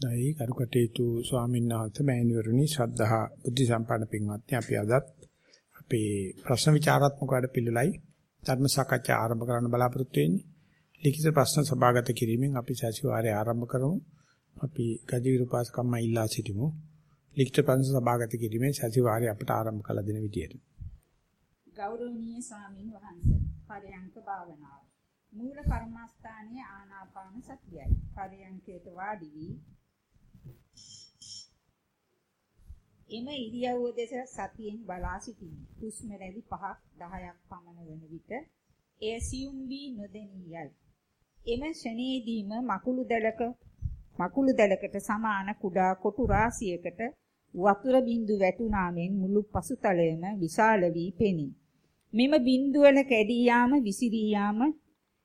දෛ කරුකටේතු ස්වාමීන් වහන්සේ මෑණිවරුනි ශ්‍රද්ධා බුද්ධ සම්පන්න පින්වත්නි අපි අදත් අපේ ප්‍රශ්න විචාරාත්මක වැඩ පිළිලයි ධර්ම සාකච්ඡා ආරම්භ කරන්න බලාපොරොත්තු වෙන්නේ. ලිඛිත ප්‍රශ්න සභාගත කිරීමෙන් අපි සතිವಾರයේ ආරම්භ කරමු. අපි ගජිරු පාසකම්ම ඉල්ලා සිටිමු. ලිඛිත ප්‍රශ්න සභාගත කිරීමෙන් සතිವಾರයේ අපට ආරම්භ කළ දෙන විදියට. ගෞරවනීය ස්වාමින් වහන්සේ පරයන්ක භාවනාව. මූල කර්මස්ථානයේ ආනාපාන සතියයි. පරයන්කයට වාඩි වී එම ඉරියව්ව දෙස සතියෙන් බලා සිටිමි. හුස්ම රැලි 5ක් 10ක් පමණ වන විට එය සියුම් වී නොදෙනියයි. එම ෂණේදීම මකුළු දැලක මකුළු දැලකට සමාන කුඩා කොටු රාශියකට වතුර බින්දු වැටුනාමෙන් මුළු පසුතලයම විශාල වී පෙනී. මෙම බින්දු වල කැඩී යාම විසිරී යාම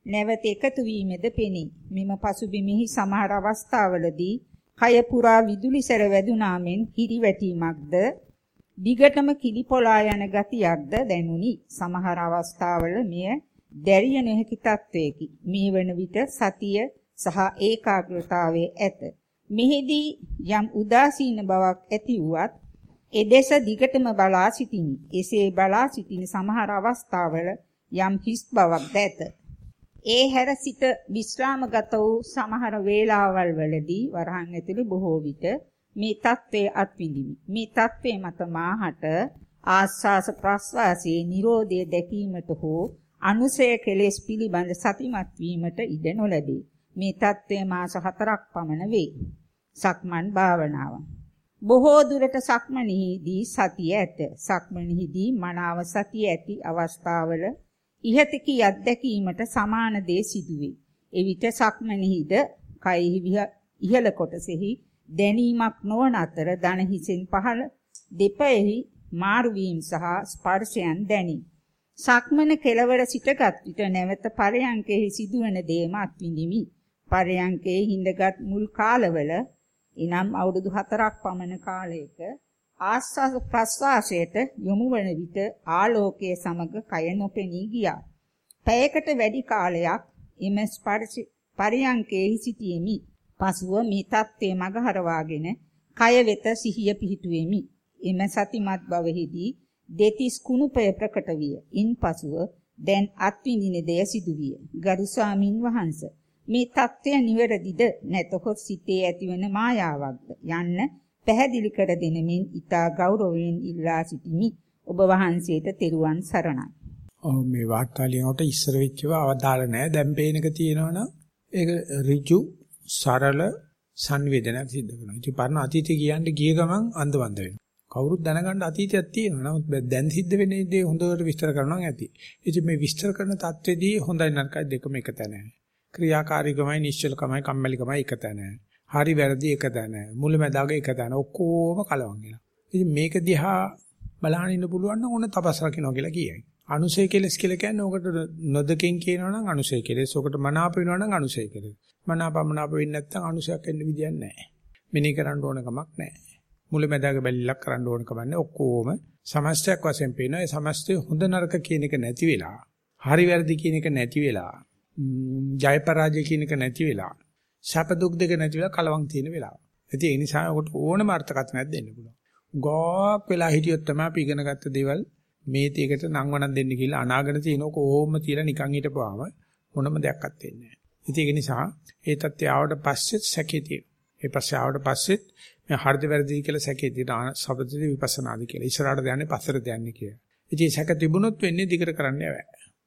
නැවත එකතු වීමද පෙනී. මෙම පසුබිමෙහි සමහර අවස්ථාවලදී කය පුරා විදුලි සැර වැදුනාමෙන් හිරිවැටීමක්ද දිගටම කිලිපොලා යන ගතියක්ද දැනුනි. සමහර අවස්ථාවල මෙය දැරිය නොහැකි තත්වයකි. මේ වන විට සතිය සහ ඒකාග්‍රතාවයේ ඇත. මෙහිදී යම් උදාසීන බවක් ඇති වුවත් එදෙස දිගටම බලා සිටිමි. එසේ බලා සිටින සමහර අවස්ථාවල යම් හිස් බවක් ඇත. ඒ හැර සිත විස්්‍රාමගත වූ සමහර වේලාවල් වලදී වරහන් ඇතුළේ බොහෝ විට මේ தત્ත්වයේ අත්විඳිමි. මේ தત્ත්වයේ මත මාහට ආස්වාස ප්‍රස්වාසයේ Nirodhe දැකීමට හෝ අනුසය කෙලෙස් පිළිබඳ සතිමත් වීමට ඉඩ නොලැබේ. මේ தત્ත්වය මාස 4ක් පමණ වේ. සක්මන් භාවනාව. බොහෝ දුරට සක්මනෙහිදී සතිය ඇත. සක්මනෙහිදී මනාව සතිය ඇති අවස්ථාවල ඉහත කී අත්දැකීමට සමාන දේ සිදුවේ. එවිට සක්මනෙහිද කයෙහි ඉහළ කොටසෙහි දැනීමක් නොවන අතර දන හිසෙන් පහළ දෙපයෙහි මාරු වීම සහ ස්පර්ශයන් දැනේ. සක්මන කෙලවර සිටගත් විට නැවත පරයන්කෙහි සිදුවන දේම අත්විඳිමි. පරයන්කේ හිඳගත් මුල් කාලවල එනම් අවුරුදු 4ක් පමණ කාලයක ආස්වාද ප්‍රස්වාසයට යොමු වන විට ආලෝකයේ සමග කය නොපෙනී ගියා. පැයකට වැඩි කාලයක් එම ස්පර්ශ පරියංකේ සිටියෙමි. පසුව මේ தත්ත්වයේ මගහරවාගෙන කය වෙත සිහිය පිහිටුවෙමි. එම සතිමත් බවෙහිදී දෙතිස් කුණුපය ප්‍රකට විය. ඉන්පසුව දැන් අත්විඳින දෙය සිදුවිය. ගරු ස්වාමින් වහන්සේ මේ தත්ත්වය නිවැරදිද නැතහොත් සිතේ ඇතිවන මායාවක්ද යන්න පැහැදිලි කර දෙනමින් ඊතා ගෞරවයෙන් ඉල්ලා සිටිමි. ඔබ වහන්සේට තෙරුවන් සරණයි. ඔව් මේ වාර්තා ලියනකොට ඉස්සර වෙච්චව අවදාලා නැහැ. දැන් පේනක තියෙනවනම් ඒක ඍජු සරල සංවේදනයක් සිද්ධ කරනවා. ඉතින් පරණ අතීතය කියන්නේ ගිය ගමන් අන්දවන්ද වෙනවා. කවුරුත් දැනගන්න අතීතයක් තියෙනවා. නමුත් දැන් සිද්ධ වෙන දේ හොඳට විස්තර කරනවා ඇති. ඉතින් මේ විස්තර කරන தത്വෙදී හොඳයි නරකයි දෙකම එක තැනයි. ක්‍රියාකාරීකමයි නිශ්චලකමයි කම්මැලිකමයි එක තැනයි. හරි වැරදි එක තැන. මුලැමැදාග එක තැන. ඔක්කොම කලවම් වෙනවා. ඉතින් මේක දිහා බලහන් ඉන්න පුළුවන් නම් ඕන තපස් රකින්නවා කියලා කියයි. අනුසය කෙලස් කියලා කියන්නේ ඕකට නොදකින් කියනවා නම් අනුසය කෙලස්. ඕකට මනාප වෙනවා නම් අනුසය කෙලස්. මනාපමනාප වෙන්නේ නැත්නම් අනුසයක් එන්න විදියක් නැහැ. මිනී කරන්න ඕන කමක් නැහැ. මුලැමැදාග බැලිලක් කරන්න ඕන කමක් නැහැ. ඔක්කොම සමස්තයක් වශයෙන් පේනවා. ඒ සමස්තය හොඳ නරක කියන එක නැති වෙලා, හරි වැරදි කියන එක නැති වෙලා, ජය පරාජය කියන එක නැති වෙලා සැප දුක් දෙක නැති වෙලා කලවම් තියෙන වෙලාව. ඉතින් ඒ නිසා ඔකට ඕනම අර්ථකථනයක් දෙන්න පුළුවන්. ගොක් වෙලා හිටියොත් තමයි අපි ඉගෙන ගත්ත දේවල් මේ තේකට නංවනක් දෙන්න කියලා අනාගෙන තියෙනක ඕම තියලා නිකන් හිටපුවාම මොනම දෙයක්වත් වෙන්නේ නැහැ. ඉතින් ඒක නිසා ඒ තත්ත්වය ආවට පස්සෙත් සැකේ තියෙනවා. ඒ පස්සේ ආවට පස්සෙත් මේ හරිද වැරදි කියලා සැකේ තියෙන සබ්දදී විපස්සනාදි කියලා. ඉස්සරහට යන්නේ පස්සට යන්නේ කියලා. ඉතින් සැක තිබුණොත් වෙන්නේ දිගට කරන්න බෑ.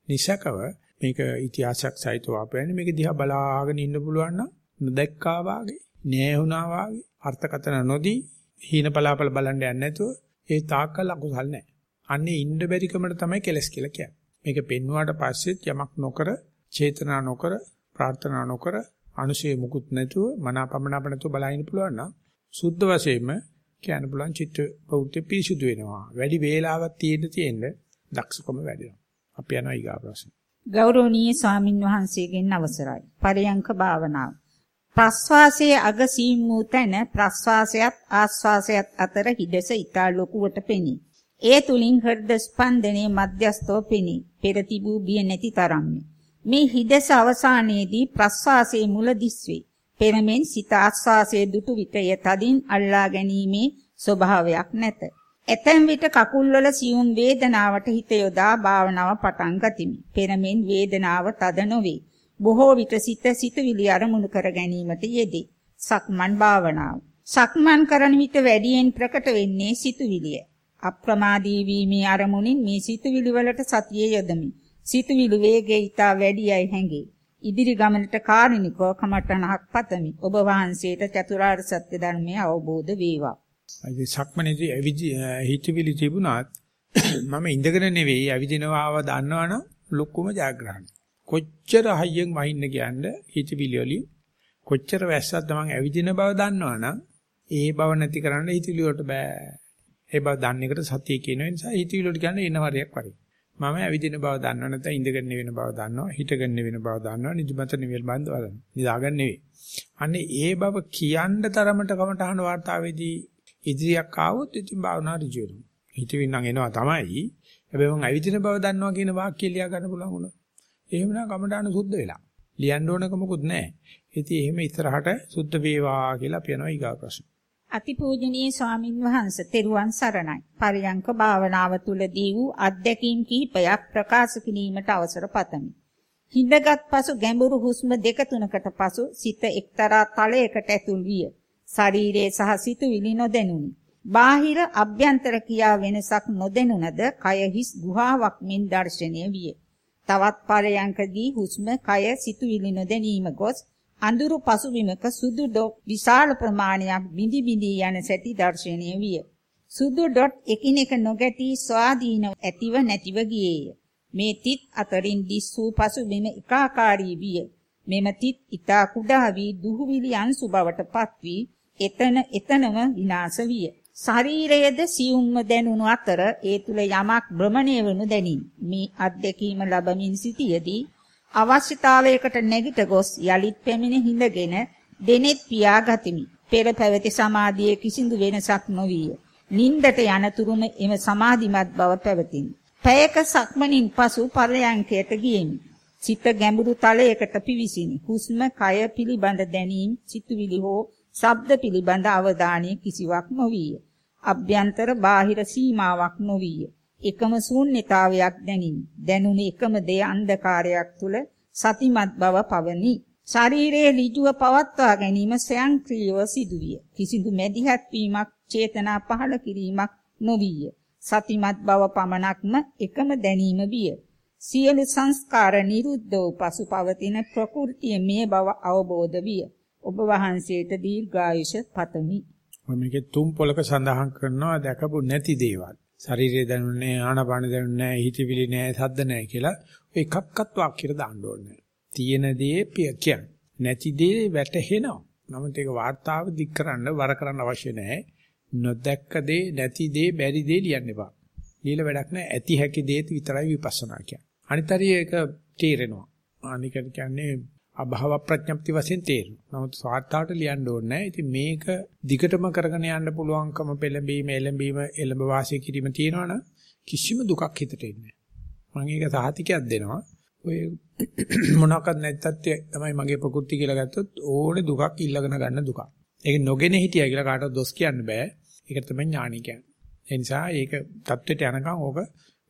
නිසකව මේක ඉතිහාසයක් සහිතව අපයන්නේ මේක දිහා බලාගෙන ඉන්න පුළුවන් නම් නොදැක්කා වාගේ, නෑහුණා වාගේ, අර්ථකතන නොදී හීන පලාපල බලන්න යන්නේ නැතුව ඒ තාක්කල් අකුසල් නැහැ. අන්නේ ඉන්න බැරිකමට තමයි කෙලස් කියලා කියන්නේ. මේක පෙන්වුවාට පස්සෙත් යමක් නොකර, චේතනා නොකර, ප්‍රාර්ථනා නොකර, අනුශේ මුකුත් නැතුව මනාපමනාප නැතුව බලහින්න පුළුවන් නම් සුද්ධ වශයෙන්ම කියන්න පුළුවන් චිත්ත ප්‍රවෘත්ති පිරිසුදු වෙනවා. වැඩි වේලාවක් තියෙන්න තියෙන්න දක්ෂකම වැඩෙනවා. අපි යනවා ඊගා ප්‍රශ්න. ගෞරවනීය ස්වාමින් වහන්සේගෙන් අවසරයි. පරයන්ක භාවනාව. ප්‍රස්වාසයේ අග සීම් වූ තැන ප්‍රස්වාසයත් ආස්වාසයත් අතර හිඩස ඊටා ලොකුවට පෙනී. ඒ තුලින් හෘද ස්පන්දනයේ මධ්‍යස්තව පෙනී. පෙර තිබූ බිය නැති තරම්ය. මේ හිඩස අවසානයේදී ප්‍රස්වාසයේ මුල දිස්වේ. පෙරමෙන් සිත ආස්වාසයේ දුටු විට ය තදින් අල්ලා ගැනීමේ ස්වභාවයක් නැත. ඇතැම් විට කකුල්වල සියුම් වේදනාවට හිත යොදා භාවනාව පටන් ගතිමි. පෙරමෙන් වේදනාව තද නොවේ. බොහෝ විට සිත සිතුවිලි අරමුණු කර ගැනීමට යෙදේ. සක්මන් භාවනාව. සක්මන් කරන විට වැඩියෙන් ප්‍රකට වෙන්නේ සිතුවිලිය. අප්‍රමාදී වීමේ අරමුණින් මේ සිතුවිලි වලට සතිය යොදමි. සිතුවිලි වේගය ඊට වැඩියයි හැඟේ. ඉදිරි ගමනට කාරුණිකව කමටනහක් පතමි. ඔබ වහන්සේට චතුරාර්ය සත්‍ය ධර්මය අවබෝධ වේවා. ඒ සක්මනේදී ඇවිදි හිතවිලි තිබුණත් මම ඉඳගෙන නෙවෙයි ඇවිදිනවාව දන්නවනම් ලොකුම ජයග්‍රහණය. කොච්චර හයියෙන් වහින්න කියන්නේ හිතවිලි වලින් කොච්චර වැස්සක් තමන් ඇවිදින බව දන්නවනම් ඒ බව නැති කරන්න හිතවිලි වලට බෑ. ඒ බව දන්න එකට සතිය කියන නිසා හිතවිලි වලට කියන්නේ එන වරයක් වරේ. මම ඇවිදින බව දන්නව නැත්නම් ඉඳගෙන වෙන බව දන්නවා හිටගෙන වෙන බව දන්නවා නිදිමත නෙවෙයි බඳ බලන්න. නිදාගන්න නෙවෙයි. අන්නේ ඒ බව කියන්න තරමට කමටහන වාර්තාවේදී ඉදිරියක් ආවොත් ඉතින් භාවනා ඍජු වෙනවා. හිතවින් නම් එනවා තමයි. හැබැයි මම ඇවිදින බව දන්නවා කියන වාක්‍ය ලියා ගන්න පුළුවන් වුණා. එහෙම නම් කමටහන සුද්ධ වෙලා. ලියන්න ඕනක මොකුත් නැහැ. ඉතින් එහෙම ඉස්සරහට සුද්ධ වේවා කියලා අපි යනවා ඊගා ප්‍රශ්න. අතිපූජනීය ස්වාමින් වහන්සේ තෙරුවන් සරණයි. පරියංක භාවනාව තුලදී වූ අත්දැකීම් කිහිපයක් ප්‍රකාශ කිරීමට අවසර පතමි. හිඳගත් පසු ගැඹුරු හුස්ම දෙක තුනකට පසු සිත එක්තරා තලයකට ඇතුල් විය. ශරීරයේ සහ සිතුවිලි නොදැනුනි. බාහිර අභ්‍යන්තර කියා වෙනසක් නොදැනුණද කය හිස් ගුහාවක් මෙන් දැర్శණය විය. තවත් පරයන්කදී හුස්ම කය සිතුවිලි නොදැනීම ගොස් අඳුරු පසුබිමක සුදු ඩොට් විශාල ප්‍රමාණයක් බිඳි බිඳි යන සැටි දැర్శණය විය. සුදු ඩොට් එකිනෙක නොගැටි ස්වාධීන ඇතිව නැතිව ගියේය. මේ තිත් අතරින් දිස් වූ පසුබිම එකාකාරී විය. මෙම තිත් ඊතා කුඩා වී දුහුවිලි අංශු බවට පත් වී එතන එතනම විනාශ විය. ශරීරයේද සියුම්ම දැනුණු අතර ඒ තුල යමක් භ්‍රමණය වනු දැනින්. මේ අත්දැකීම ලැබමින් සිටියේදී අවශ්‍යතාවයකට නැගිට ගොස් යලිත් පැමිණ හිඳගෙන දෙනෙත් පියා ගතිමි. පෙර පැවති සමාධියේ කිසිදු වෙනසක් නොවිය. නින්දට යනතුරුම එම සමාධිමත් බව පැවතිනි. පැයක සක්මනින් පසු පරයන්කයට ගියෙමි. සිත ගැඹුරු තලයකට පිවිසිනි. හුස්ම කය පිළිබඳ දැනීම, සිතුවිලි හෝ ශබ්ද පිළිබඳ අවධානය කිසිවක් නොවිය. අභ්‍යන්තර බාහිර සීමාවක් නොවිය. එකම ශූන්‍යතාවයක් දැනිනි. දැනුනේ එකම දේ අන්ධකාරයක් තුල සතිමත් බව පවනි. ශරීරයේ ඍජුව පවත්වා ගැනීම ස්වයංක්‍රීයව සිදුවිය. කිසිදු මැදිහත් වීමක්, චේතනා පහළ කිරීමක් නොවිය. සතිමත් බව පමණක්ම එකම දැනීම විය. සියලු සංස්කාර නිරුද්ධ වූ පසු පවතින ප්‍රകൃතිය මේ බව අවබෝධ විය. ඔබ වහන්සේට දීර්ඝායුෂ පතමි. මේකේ තුන් පොලක සඳහන් කරනවා දැකපු නැති දේවල්. ශරීරය දැනුන්නේ ආනාපාන දැනුන්නේ හිතවිලි නෑ සද්ද නෑ කියලා ඔය එකක්වත් වාක්‍යයට දාන්න ඕනේ. තියෙන දේ කියන්නේ. නැති දේ වැටහෙනවා. නමුත් ඒක වාර්තාව දික් කරන්න වර කරන්න අවශ්‍ය නැහැ. නොදැක්ක දේ නැති දේ බැරි දේ ලියන්න එපා. লীලා වැඩක් නැහැ. ඇති හැකි දේ විතරයි විපස්සනා කියන්නේ. අනිත් හරිය ඒක තේරෙනවා. අනිකට කියන්නේ අභාව ප්‍රඥප්ති වශයෙන් තේරෙනවා. නමුත් සාර්ථාවට ලියන්න ඕනේ නැහැ. ඉතින් මේක දිගටම කරගෙන යන්න පුළුවන්කම පෙළඹීම එළඹීම එළඹ වාසය කිරීම තියෙනවනම් කිසිම දුකක් හිතට එන්නේ නැහැ. මම ඒක සාහිතිකයක් දෙනවා. ඔය මොනවාක්වත් නැත්තත් තමයි මගේ ප්‍රകൃති කියලා ගත්තොත් ඕනේ දුකක් ඉල්ලගෙන ගන්න දුකක්. ඒක නොගෙන හිටියා කියලා කාටවත් දොස් කියන්න බෑ. ඒක තමයි ඥාණි කියන්නේ. ඒ නිසා ඒක தත්වෙට යනකම් ඕක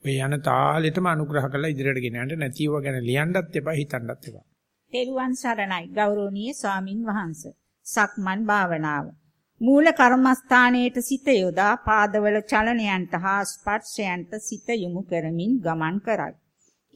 ඔය යන තාලෙටම අනුග්‍රහ කරලා ඉදිරියට ගෙන යන්න නැතිව ගැන ලියන්නත් එපා හිතන්නත් එපා. තෙරුවන් සරණයි ගෞරවනීය ස්වාමින් වහන්සේ. සක්මන් භාවනාව. මූල කර්මස්ථානයේට සිත යොදා පාදවල චලනයන්ට හා ස්පර්ශයන්ට සිත යොමු කරමින් ගමන් කරයි.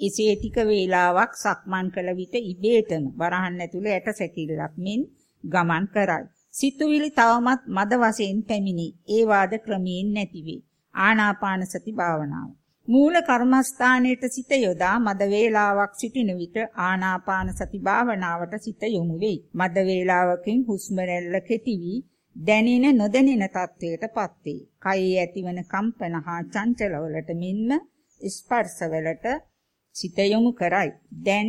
එසේ ටික වේලාවක් සක්මන් කළ විට ඉබේටම වරහන් ඇතුළේ ඇට සැකිල්ලක් මෙන් ගමන් කරයි. සිතුවිලි තවමත් මද වශයෙන් පැමිණි. ඒ වාද ක්‍රමයෙන් නැතිවේ. ආනාපාන සති භාවනාව. මූල කර්මස්ථානයේට සිත යොදා මද වේලාවක් සිටින විට ආනාපාන සති භාවනාවට සිත යොමු වෙයි. මද වේලාවකින් හුස්ම රැල්ල කෙටි වී දැනෙන නොදැනෙන තත්වයටපත් වේ. කයේ ඇතිවන කම්පන හා චංචලවලට මෙන්ම ස්පර්ශවලට සිත යොමු කරයි. දැන්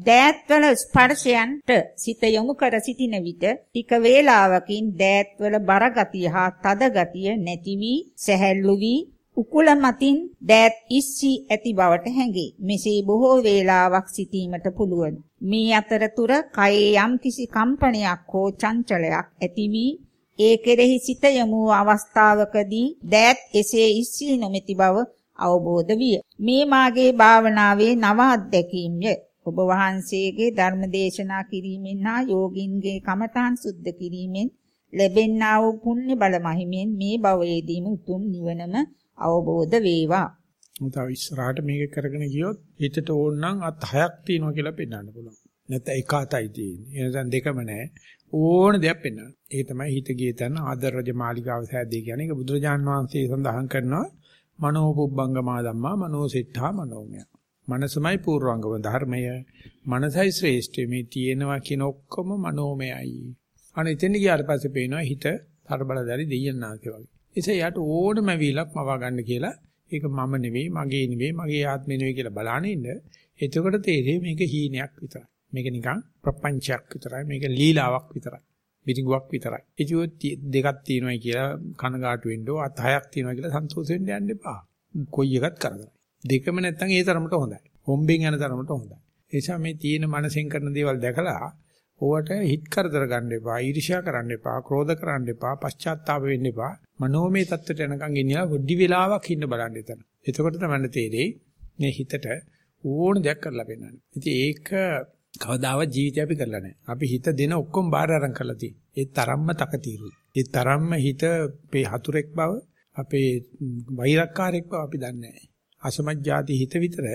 දෑත්වල ස්පර්ශයන්ට සිත යොමු කර සිටින විට ටික වේලාවකින් දෑත්වල බර ගතිය හා තද ගතිය නැති වී සැහැල්ලු වී උකුල මතින් දෑත් ඉස්සී ඇති බවට හැඟේ. මෙසේ බොහෝ වේලාවක් සිටීමට පුළුවන්. මේ අතරතුර කයේ යම්කිසි කම්පනයක් හෝ චංචලයක් ඇති වී ඒ කෙරෙහි සිත යමු අවස්ථාවකදී දෑත් එසේ ඉස්සී නොමැති බව අවබෝධ විය. මේ මාගේ භාවනාවේ නව අත්දැකීම්ය. ඔබ වහන්සේගේ ධර්ම දේශනා කිරීමෙන් හා යෝගින්ගේ කමඨාන් සුද්ධ කිරීමෙන් ලැබෙන්නා වූ පුණ්‍ය බල මහිමෙන් මේ භවයේදීම උතුම් නිවනම අවබෝධ වේවා. තව ඉස්සරහට මේක කරගෙන ගියොත් හිතට ඕන නම් අත් හයක් තියෙනවා කියලා පෙන්වන්න පුළුවන්. නැත්නම් එක අතයි තියෙන්නේ. එනසම් දෙකම නැහැ. ඕන දෙයක් පෙන්වන්න. ඒ තමයි හිත ගිය තැන ආදරජ මාලිගාව සෑදී කියන්නේ. ඒක බුදුරජාන් වහන්සේ සඳහන් කරනවා මනෝපුබ්බංගමා ධම්මා මනෝසෙට්ඨා මනෝමය. මනසමයි පූර්වංගම ධර්මය. මනසයි ශ්‍රේෂ්ඨ මේ තියෙනවා කියන ඔක්කොම මනෝමයයි. අනේ එතෙන් ගියාට පස්සේ පේනවා හිත තරබලදාරි දෙයන්නාගේ වගේ. එසේ යට ඕනම වීලක් මවා ගන්න කියලා ඒක මම නෙවෙයි මගේ නෙවෙයි මගේ ආත්මෙ නෙවෙයි කියලා බලාගෙන ඉන්න. එතකොට තේරෙයි මේක හීනයක් විතරයි. මේක නිකන් ප්‍රපංචයක් විතරයි. මේක ලීලාවක් විතරයි. පිටිගුවක් විතරයි. ඉතින් දෙකක් තියෙනවායි කියලා කනගාටු වෙන්න ඕ අත හයක් තියෙනවා කියලා සන්තෝෂ වෙන්න යන්න එපා. කොයි එකත් කරදරයි. දෙකම නැත්තම් ඒ තරමට හොඳයි. හොම්බෙන් යන තරමට හොඳයි. ඒ නිසා මේ තියෙන මනසෙන් කරන දේවල් දැකලා ඕවට හිත කරදර ගන්න එපා, ඊර්ෂ්‍යා කරන්න එපා, ක්‍රෝධ කරන්න එපා, පශ්චාත්තාප වෙන්න එපා. මනෝමය தත්ත්වයට යනකම් ගෙනියලා පොඩි වෙලාවක් ඉන්න බලන්න එතන. එතකොට තමයි තේරෙයි මේ හිතට ඕන දෙයක් කරලා පෙන්නන්නේ. ඉතින් ඒක කවදාවත් ජීවිතේ අපි කරලා නැහැ. අපි හිත දෙන ඔක්කොම බාර අරන් කරලා තියෙන්නේ. ඒ තරම්ම තකතිරුයි. ඒ තරම්ම හිත අපේ හතුරෙක් බව, අපේ වෛරක්කාරයෙක් බව අපි දන්නේ නැහැ. අසමජ්ජාති හිත විතර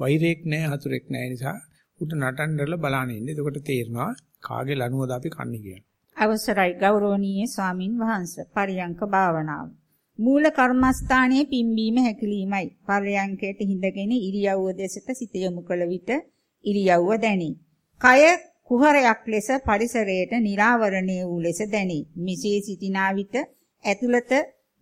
වෛරයක් නැහැ, හතුරෙක් නැහැ නිසා උට නටන්නදලා බලන්න ඉන්නේ. එතකොට තේරෙනවා කාගේ ලනුවද අපි කන්නේ කියලා. අවසරයි ගෞරවනීය ස්වාමින් වහන්සේ පරියංක භාවනාව. මූල කර්මස්ථානයේ පිම්බීම හැකිලීමයි. පරියංකයට හිඳගෙන ඉරියව්ව දෙසට සිත යොමු කළ විට ඉරියව්ව දැනේ. කය කුහරයක් ලෙස පරිසරයට निराවරණය වූ ලෙස දැනේ. මිසේ සිටිනා විට ඇතුළත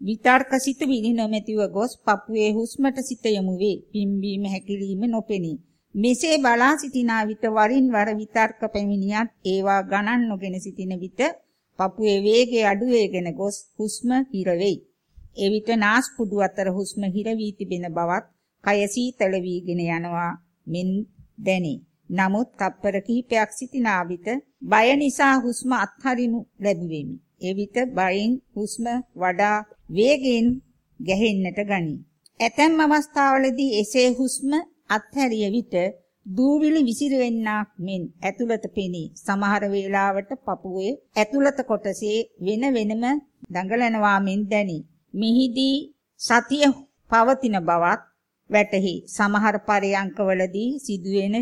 විතර්ක සිත විලි නොමැතිව ගොස් පපුවේ හුස්මට සිත යොමු වේ. පිම්බීම හැකිලිම නොපෙනී. මෙසේ බලා සිටිනා විට වරින් වර විතර්ක පැමිණියත් ඒවා ගණන් නොගෙන සිටින විට පපුවේ වේගය අඩු වේගෙන ගොස් හුස්ම හිර වෙයි. එවිට නාස්පුඩු අතර හුස්ම හිර වී තිබෙන බවත් කය සීතල වීගෙන යනවා මෙන් දැනේ. නමුත් තප්පර කිහිපයක් සිටිනා විට බය නිසා හුස්ම අත්හරිනු ලැබුවෙමි. එවිට බයෙන් හුස්ම වඩා වේගෙන් ගැහෙන්නට ගනී. ඇතැම් අවස්ථාවලදී එසේ හුස්ම අත්හැරිය විට දූවිලි විසිරෙන්නක් මෙන් ඇතුළත පෙනී සමහර වේලාවට පපුවේ ඇතුළත කොටසේ වෙන වෙනම දඟලනවා මෙන් දැනි. මිහිදී සතිය පවතින බවත් වැටහි. සමහර පරයන්කවලදී සිදුවෙන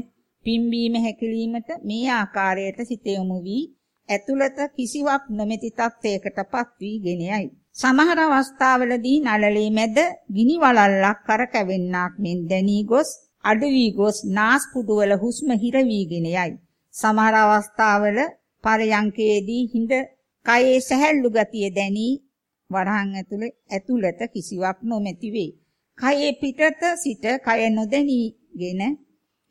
පිම්බීම හැකිලීමට මේ ආකාරයට සිත යොමු වී ඇතුළත කිසිවක් නොමැති තත්යකටපත් වී ගෙන යයි. සමහර අවස්ථාවලදී නළලේ මැද ගිනි වලල්ලක් කරකැවෙන්නක් මෙන් දැනී ගොස් අඩු වී ගොස් නාස්පුඩු වල හුස්ම හිර වීගෙන යයි. සමහර අවස්ථාවල පරයන්කේදී හිඳ කයේ සැහැල්ලු ගතිය දැනී වරහන් ඇතුලේ ඇතුළත කිසිවක් නොමැති වේ. කයේ පිටත සිට කය නොදැනීගෙන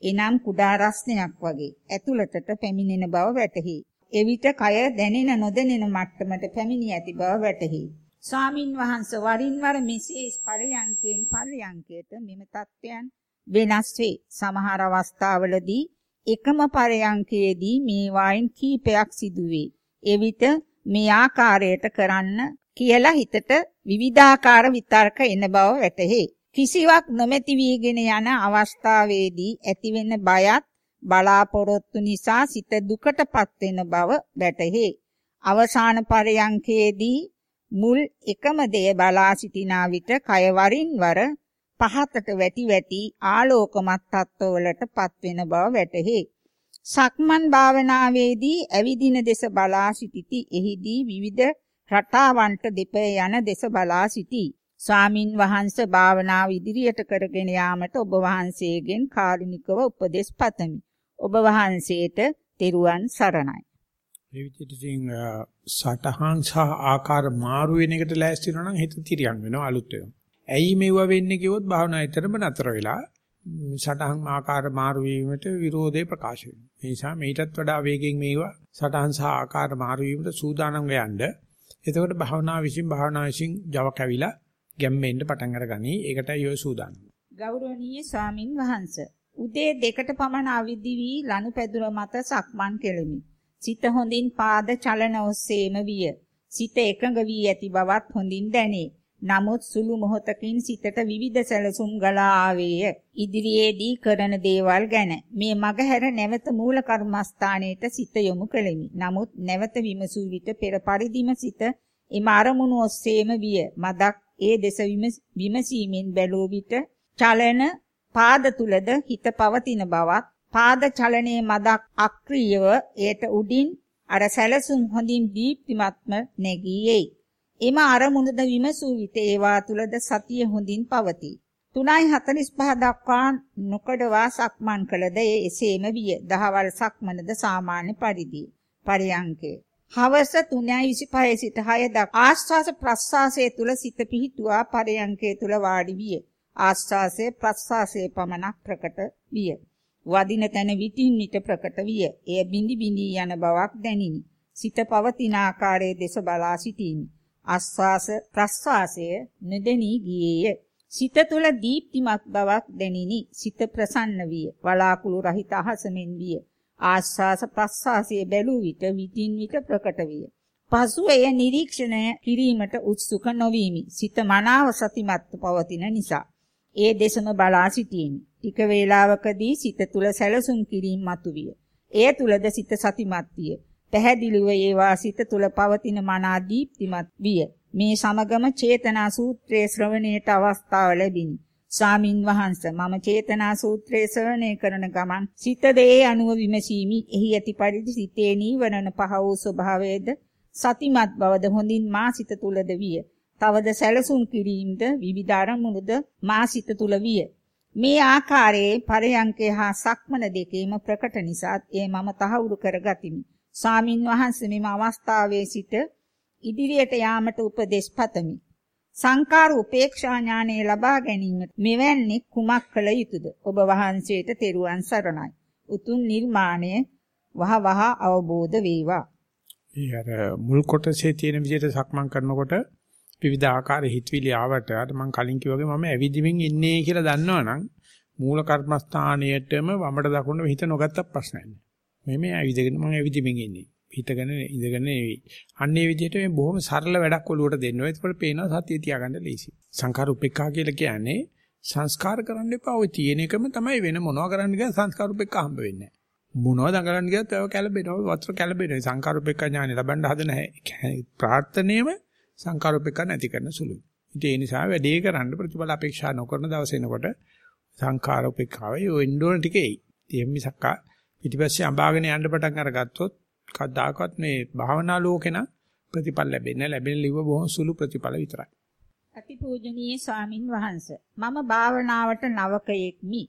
එනම් කුඩා රස්නයක් වගේ ඇතුළතට පැමිණෙන බව වැටහි. එවිට කය දැනෙන නොදැනෙන මට්ටමට පැමිණි ඇති බව වැටහි. ස්වාමින් වහන්සේ වරින් වර මෙසේ පරයන්කෙන් පරයන්කයට මෙම தත්වයන් වෙනස් වේ. සමහර අවස්ථාවලදී එකම පරයන්කයේදී මේ වයින් කීපයක් සිදුවේ. එවිට මේ ආකාරයට කරන්න කියලා හිතට විවිධාකාර විතර්ක එන බව වැටහේ. කිසිවක් නොමැති වීගෙන යන අවස්ථාවේදී ඇතිවෙන බයත් බලාපොරොත්තු නිසා සිත දුකටපත් වෙන බව වැටහේ. අවසාන පරයන්කේදී මුල් එකම දෙය බලා සිටිනා විට කය වරින් වර පහතට වැටි වැටි ආලෝකමත් තත්ත්වවලටපත් වෙන බව වැටහි. සක්මන් භාවනාවේදී ඇවිදින දෙස බලා සිටිති. එහිදී විවිධ රටාවන්ට දෙපය යන දෙස බලා සිටි. ස්වාමින් වහන්සේ භාවනාව ඉදිරියට කරගෙන යාමට ඔබ වහන්සේගෙන් කාරුණිකව උපදෙස් පතමි. ඔබ වහන්සේට තෙරුවන් සරණයි. මේ විදිහට ඉතින් සටහන් සහ ආකාර මාරු වෙන එකට ලෑස්ති වෙනවා නම් හිත තිරියන් වෙනවා අලුත් වෙනවා. ඇයි මෙව වෙන්නේ කිව්වොත් භාවනා ඇතරම නතර වෙලා සටහන් ආකාර මාරු වීමට විරෝධය ප්‍රකාශ වෙනවා. ඒ නිසා මේකටත් වඩා වේගෙන් මේවා සටහන් සහ ආකාර මාරු වීමට සූදානම් වෙයන්ඩ. එතකොට භාවනා විසින් භාවනා විසින් Java කැවිලා ගැම්මෙන්න පටන් අරගනි. ඒකටයි ඔය සූදානම්. ගෞරවනීය ස්වාමින් වහන්සේ උදේ දෙකට පමණ අවදි වී ලනුපැදුර මත සක්මන් කෙලිමි. සිත හොඳින් පාද චලන ඔස්සේම විය. සිත එකඟ වී ඇති බවත් හොඳින් දැනේ. නමුත් සුළු මොහොතකින් සිතට විවිධ සැලසුම් ගලා ආවේය. ඉදිරියේදී කරන දේවල් ගැන මේ මගහැර නැවත මූල කර්මස්ථානයේට සිත යොමු කෙලිමි. නමුත් නැවත විමසූ විට පෙර පරිදිම සිත එම අරමුණු ඔස්සේම විය. මදක් ඒ දෙස විමසීමෙන් බැලුව විට චලන පාද තුලද හිත පවතින බවක් පාද චලනයේ මදක් අක්‍රීයව එයට උඩින් අර සැලසුම් හොඳින් දීප්තිමත්ම නැගී එයි. එම අරමුණද විමසූ විට ඒවා තුලද සතිය හොඳින් පවතී. 3:45 දක්වා නොකඩවා සක්මන් කළද ඒ එසේම විය. දහවල් සක්මනද සාමාන්‍ය පරිදි. පරියංකේ. හවස 3:25 සිට 6 දක්වා ආස්වාස ප්‍රස්වාසයේ තුල සිත පිහිටුවා පරියංකේ තුල වාඩි විය. ආස්වාසයේ ප්‍රස්වාසයේ පමණක් ප්‍රකට විය. වදින තැන විටින් විට ප්‍රකට විය. එය බිඳි බිඳි යන බවක් දැනිනි. සිත පවතින ආකාරයේ දෙස බලා සිටිනි. ආස්වාස ප්‍රස්වාසය නොදෙනී ගියේය. සිත තුළ දීප්තිමත් බවක් දැනිනි. සිත ප්‍රසන්න විය. වලාකුළු රහිත අහසමින් විය. ආස්වාස ප්‍රස්වාසයේ බැලූ විට විටින් විට ප්‍රකට විය. පසු එය නිරීක්ෂණය කිරීමට උත්සුක නොවීමි. සිත මනාව සතිමත් පවතින නිසා. ඒ දෙසම බලා සිටියෙමි. ටික වේලාවකදී සිත තුල සැලසුම් කිරීම මතුවිය. එය තුලද සිත සතිමත් විය. පැහැදිලිව ඒවා සිත තුල පවතින මනා දීප්තිමත් විය. මේ සමගම චේතනා සූත්‍රයේ ශ්‍රවණයට අවස්ථාව ලැබිනි. ස්වාමින් වහන්සේ මම චේතනා සූත්‍රයේ ශ්‍රවණය කරන ගමන් සිත දේ අනුව විමසීමි. එහි ඇති පරිදි සිතේ නීවරණ පහ වූ ස්වභාවයේද සතිමත් බවද හොඳින් මා සිත තුලද විය. තවද සැලසුම් කිරීමද විවිධ අරමුණුද මා සිත තුල විය. මේ ආකාරයේ පරයන්කේ හා සක්මන දෙකේම ප්‍රකට නිසාත් ඒ මම තහවුරු කරගතිමි. ස්වාමින් වහන්සේ මෙම අවස්ථාවේ සිට ඉදිරියට යාමට උපදෙස් පතමි. සංකාර උපේක්ෂා ඥානය ලබා ගැනීමට මෙවැනි කුමක් කළ යුතුද? ඔබ වහන්සේට තෙරුවන් සරණයි. උතුම් නිර්මාණය වහ වහ අවබෝධ වේවා. ඒ අර මුල් කොටසේ තියෙන විදිහට සක්මන් කරනකොට විවිධ ආකාර හිතවිලි ආවට අර මම කලින් කිව්වාගේ මම ඇවිදිමින් ඉන්නේ කියලා දන්නවනම් මූල කර්මස්ථානයේටම වමඩ දකුණට හිත නොගත්ත ප්‍රශ්නයක් නෑ. මේ මේ ඇවිදගෙන මම ඇවිදිමින් ඉන්නේ. හිතගෙන ඉඳගෙන නෙවෙයි. අන්නේ විදිහට මේ බොහොම සරල වැඩක් ඔලුවට දෙන්න ඕනේ. ඒකවල පේනවා සතිය තියාගන්න ලේසි. සංඛාර උපේක්ඛා කියලා කියන්නේ සංස්කාර කරන්න එපා. ඔය තියෙන එකම තමයි වෙන මොනවා කරන්න ගියත් සංස්කාර උපේක්ඛා හම්බ වෙන්නේ නැහැ. මොනවද කරන්න ගියත් ඒව කැළඹෙනවා. වත්‍ර කැළඹෙනවා. සංඛාර උපේක්ඛා ඥානෙ ලබන්න හදන ප්‍රාර්ථනීයම සංඛාර උපේක්ඛා නැති කරන සුළුයි. ඉතින් ඒ නිසා වැඩේ කරන්න ප්‍රතිඵල අපේක්ෂා නොකරන දවස් එනකොට සංඛාර උපේක්ඛාවේ ඔය ඉන්ඩෝන ටිකේ. ඒ මිසක්කා පිටිපස්සේ අඹාගෙන යන්න පටන් අරගත්තොත් කවදාකවත් මේ භාවනා ලෝකේන ප්‍රතිඵල ලැබෙන්නේ ලැබෙන ලිව බොහොම සුළු ප්‍රතිඵල විතරයි. අතිපූජනීය ස්වාමින් වහන්සේ මම භාවනාවට නවකයෙක්මි.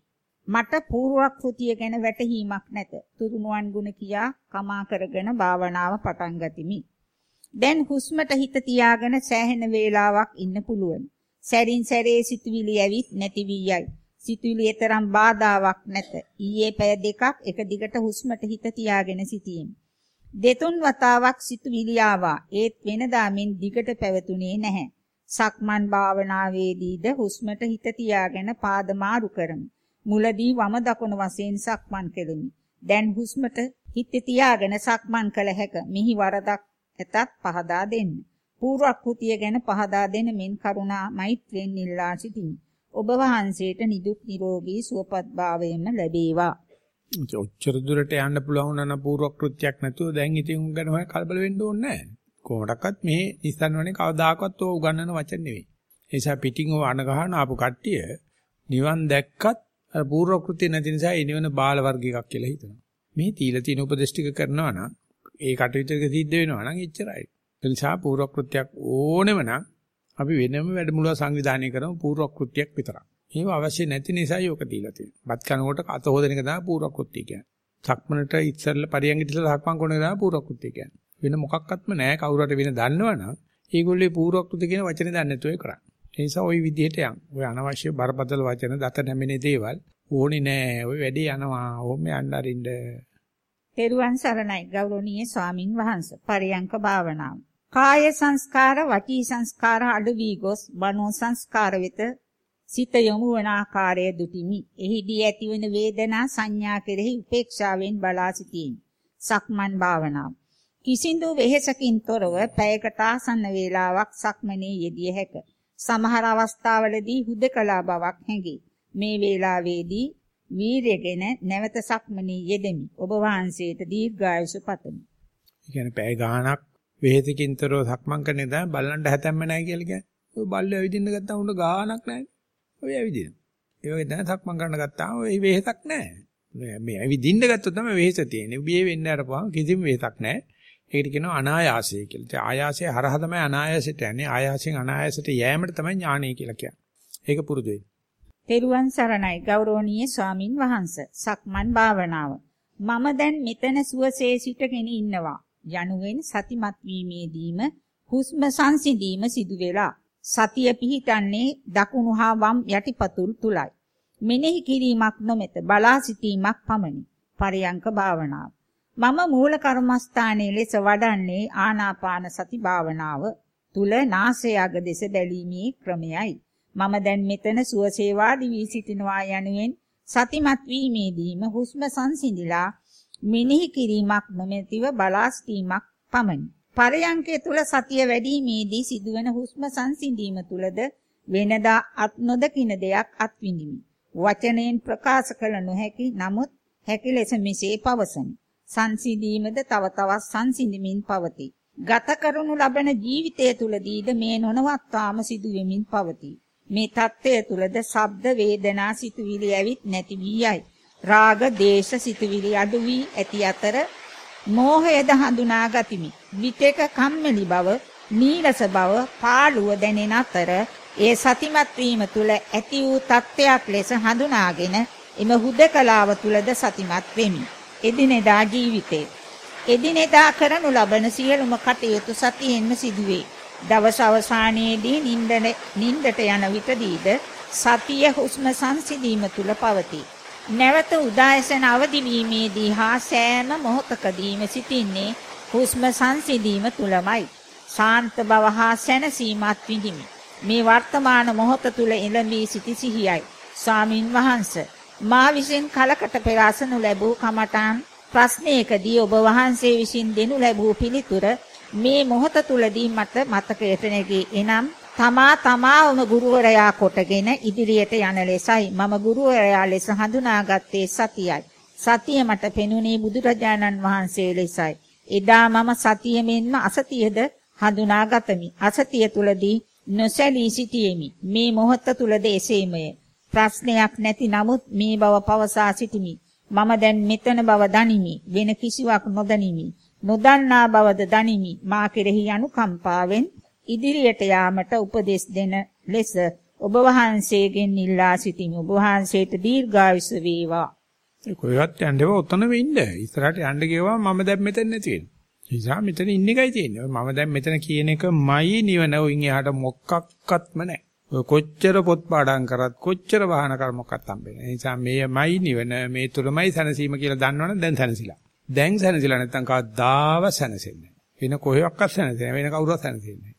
මට පූර්වක්‍ෘතිය ගැන වැටහීමක් නැත. තුරුණුවන් ගුණ කියා කමා කරගෙන භාවනාව පටන් ගතිමි. දැන් හුස්මට හිත තියාගෙන සෑහෙන වේලාවක් ඉන්න පුළුවන්. සැරින් සැරේ සිතුවිලි ඇවිත් නැති වී යයි. සිතුවිලි තරම් බාධාවක් නැත. ඊයේ පැය දෙකක් එක දිගට හුස්මට හිත තියාගෙන සිටීමේ දෙතුන් වතාවක් සිතුවිලි ආවා. ඒත් වෙනදා මෙන් දිගට පැවතුනේ නැහැ. සක්මන් භාවනාවේදීද හුස්මට හිත තියාගෙන පාද මාරු කරමි. මුලදී වම දකුණ වශයෙන් සක්මන් කෙලිමි. දැන් හුස්මට හිත තියාගෙන සක්මන් කළ හැක. මිහි වරදක් ඇතත් පහදා දෙන්න. පූර්වක්‍ෘතිය ගැන පහදා දෙන මෙන් කරුණා මෛත්‍රියෙන් ඉල්ලා සිටිමි. ඔබ වහන්සේට නිදුක් නිරෝගී සුවපත් භාවයෙන්ම ලැබේවා. ඔච්චර දුරට යන්න පුළුවන් නම් පූර්ව කෘත්‍යයක් නැතුව දැන් ඉතින් උන් ගැන හොය කලබල වෙන්න ඕනේ නැහැ. කොහොමඩක්වත් මේ නිස්සන් වනේ කවදාකවත් ඕ උගන්නන වචන නෙවෙයි. ඒ නිසා පිටින් ඕ අණ ගහන ආපු කට්ටිය නිවන් දැක්කත් අර පූර්ව කෘත්‍ය නැති නිසා ඒ නිවන බාල වර්ග එකක් කියලා හිතනවා. මේ තීලා තියෙන උපදේශ ටික කරනවා නම් ඒ කටයුතු ටික සිද්ධ වෙනවා නම් එච්චරයි. ඒ නිසා පූර්ව කෘත්‍යයක් ඕනෙම නම් අපි වෙනම වැඩමුළුවක් සංවිධානය කරමු පූර්ව කෘත්‍යයක් විතරක්. මේව අවශ්‍ය නැති නිසායි ඔක දීලා තියෙන්නේ. බත් කනකොට අත හොදන එක තමයි පූර්වකෘත්‍ය කියන්නේ. සක්මනට ඉස්සෙල්ලා පරියන්ගිට ඉස්සෙල්ලා සක්මන් කරන එක තමයි පූර්වකෘත්‍ය කියන්නේ. වෙන මොකක්වත්ම නැහැ කවුරු හරි වෙන දන්නවනම් ඒගොල්ලෝ පූර්වකෘත්‍ය කියන වචනේ දන්නේ නැතුව කරන්නේ. ඒ නිසා ওই විදිහට යන්. ඔය අනවශ්‍ය බරපතල වචන දත නැමෙන දේවල් ඕනේ නෑ. ඔය වැඩේ යනවා. ඕම යන්න අරින්න. තෙරුවන් සරණයි ගෞරවනීය ස්වාමින් වහන්සේ. පරියංක භාවනාව. කාය සංස්කාර වචී සංස්කාර අඩු වී ගොස් මනෝ සංස්කාර වෙත සිත යොමු වන ආකාරය දුටිමි. එහිදී ඇතිවන වේදනා සංඥා කෙරෙහි උපේක්ෂාවෙන් බලා සිටීමි. සක්මන් භාවනාව. කිසිඳු වෙහෙසකින් තොරව පැයකට ආසන්න වේලාවක් සක්මනේ යෙදිය හැක. සමහර අවස්ථාවලදී හුදකලා බවක් හැඟේ. මේ වේලාවේදී වීරයගෙන නැවත සක්මනේ යෙදෙමි. ඔබ වහන්සේට දීර්ඝායුෂ පතමි. ඒ කියන්නේ පැය ගාණක් වෙහෙතකින්තරෝ සක්මන් කරන දා බල්ලන්ට හැතැම්ම නැහැ කියලා කියන්නේ. ඔය බල්ලෝ ඇවිදින්න ගත්තා උන්ට ගාණක් නැහැ. ඔය ඇවිදින. ඒ වගේ දැන් සක්මන් කරන්න ගත්තාම ඔය වෙහෙසක් නැහැ. මේ ඇවිදින්න ගත්තොත් තමයි වෙහෙස තියෙන්නේ. උබියේ වෙන්න අරපුවාම කිසිම වෙහෙසක් නැහැ. ඒකට කියනවා අනායාසය කියලා. ඒ ආයාසය හරහා තමයි අනායාසයට යන්නේ. ආයාසයෙන් අනායාසයට යෑමට තමයි ඥානය කියලා කියන්නේ. ඒක පුරුදු වෙන්න. තෙරුවන් සරණයි ගෞරවනීය ස්වාමින් වහන්සේ. සක්මන් භාවනාව. මම දැන් මෙතන සුවසේ සිටගෙන ඉන්නවා. යනුවෙන් සතිමත් වීමේදීම හුස්ම සංසිඳීම සිදු වෙලා සතිය පිහිටන්නේ දකුණු හා වම් යටිපතුල් තුලයි. මෙනෙහි කිරීමක් නොමෙත බලා සිටීමක් පමණි. පරියංක භාවනාව. මම මූල කර්මස්ථානයේ ලෙස වඩන්නේ ආනාපාන සති භාවනාව තුල නාසය අග දෙස බැලීමේ ක්‍රමයයි. මම දැන් මෙතන සුවසේ වාඩි වී සිටිනවා යනුවෙන් සතිමත් වීමේදීම හුස්ම සංසිඳිලා මෙනෙහි කිරීමක් නොමැතිව බලා සිටීමක් පමණි. පරයන්කේ තුල සතිය වැඩිීමේදී සිදුවන හුස්ම සංසිඳීම තුලද වෙනදා අත් නොදකින දෙයක් අත්විඳිමි. වචනයෙන් ප්‍රකාශ කළ නොහැකි නමුත් හැකි ලෙස මෙසේ පවසමි. සංසිඳීමද තව තවත් සංසිඳමින් පවතී. ගත කරනු ලබන ජීවිතය තුලදීද මේ නොනවත්වාම සිදුවෙමින් පවතී. මේ தත්ත්වය තුලද ශබ්ද වේදනා සිතුවිලි ඇවිත් නැති වී යයි. රාග දේශ සිතුවිලි අඩු වී ඇති අතර මෝහයද හඳුනා ගතිමි. විතේක කම්මැලි බව, නීරස බව, පාළුව දැනෙන අතර ඒ සතිමත් වීම තුල ඇති වූ තත්ත්වයක් ලෙස හඳුනාගෙන එම හුදකලාව තුලද සතිමත් වෙමි. එදිනෙදා ජීවිතේ එදිනෙදා කරනු ලබන සියලුම කටයුතු සතියෙන්ම සිදුවේ. දවස අවසානයේදී නින්දට යන විටදීද සතිය හුස්ම සංසිඳීම තුල පවතී. නැවත උදායසන අවදි වීමේදී හා සෑම මොහොතකදීම සිටින්නේ හුස්ම සංසිඳීම තුලමයි. ශාන්ත බව හා සැනසීමත් විඳිමි. මේ වර්තමාන මොහොත තුල එළඹී සිටි සිහියයි. ස්වාමින් වහන්සේ මා විසින් කලකට පෙර අසනු ලැබූ කමඨාන් ප්‍රශ්නයකදී ඔබ වහන්සේ විසින් දෙනු ලැබූ පිළිතුර මේ මොහොත තුලදී මට මතකයට නැගී එනම් තමා තමාවම ගුරුවරයා කොටගෙන ඉදිරියට යන ලෙසයි මම ගුරුවරයා ලෙස හඳුනාගත්තේ සතියයි. සතිය මට පෙනුනේ බුදුරජාණන් වහන්සේ ලෙසයි. එදා මම සතිය මෙන්ම අසතියද හඳුනාගතමි. අසතිය තුලදී නොසැලී සිටියෙමි. මේ මොහොත තුලද එසේමය. ප්‍රශ්නයක් නැති නමුත් මේ බව පවසා සිටිමි. මම දැන් මෙතන බව දනිමි. වෙන කිසිවක් නොදනිමි. නොදන්නා බවද දනිමි. මා කෙරෙහි අනුකම්පාවෙන් ඉදිරියට යාමට උපදෙස් දෙන ලෙස ඔබ වහන්සේගෙන් ඉල්ලා සිටිමි. ඔබ වහන්සේට දීර්ඝායුෂ වේවා. ඒ කොහෙවත් යන්න එපා ඔතන වෙන්න. ඉස්සරහට යන්න ගියවම මම දැන් මෙතන නැති වෙනවා. නිසා මෙතන ඉන්න එකයි තියෙන්නේ. මම දැන් මෙතන කියන එකමයි නිවන. උන් එහාට මොකක්වත්ම නැහැ. ඔය කොච්චර පොත් පාඩම් කරත් කොච්චර වාහන කර මොකක්වත් හම්බෙන්නේ. ඒ නිසා මේමයි නිවන මේ තුලමයි සැනසීම කියලා දන්නවනම් දැන් සැනසিলা. දැන් සැනසিলা නැත්තම් කවදාව සැනසෙන්නේ නැහැ. වෙන කොහෙවත් සැනසෙන්නේ වෙන කවුරුවත් සැනසෙන්නේ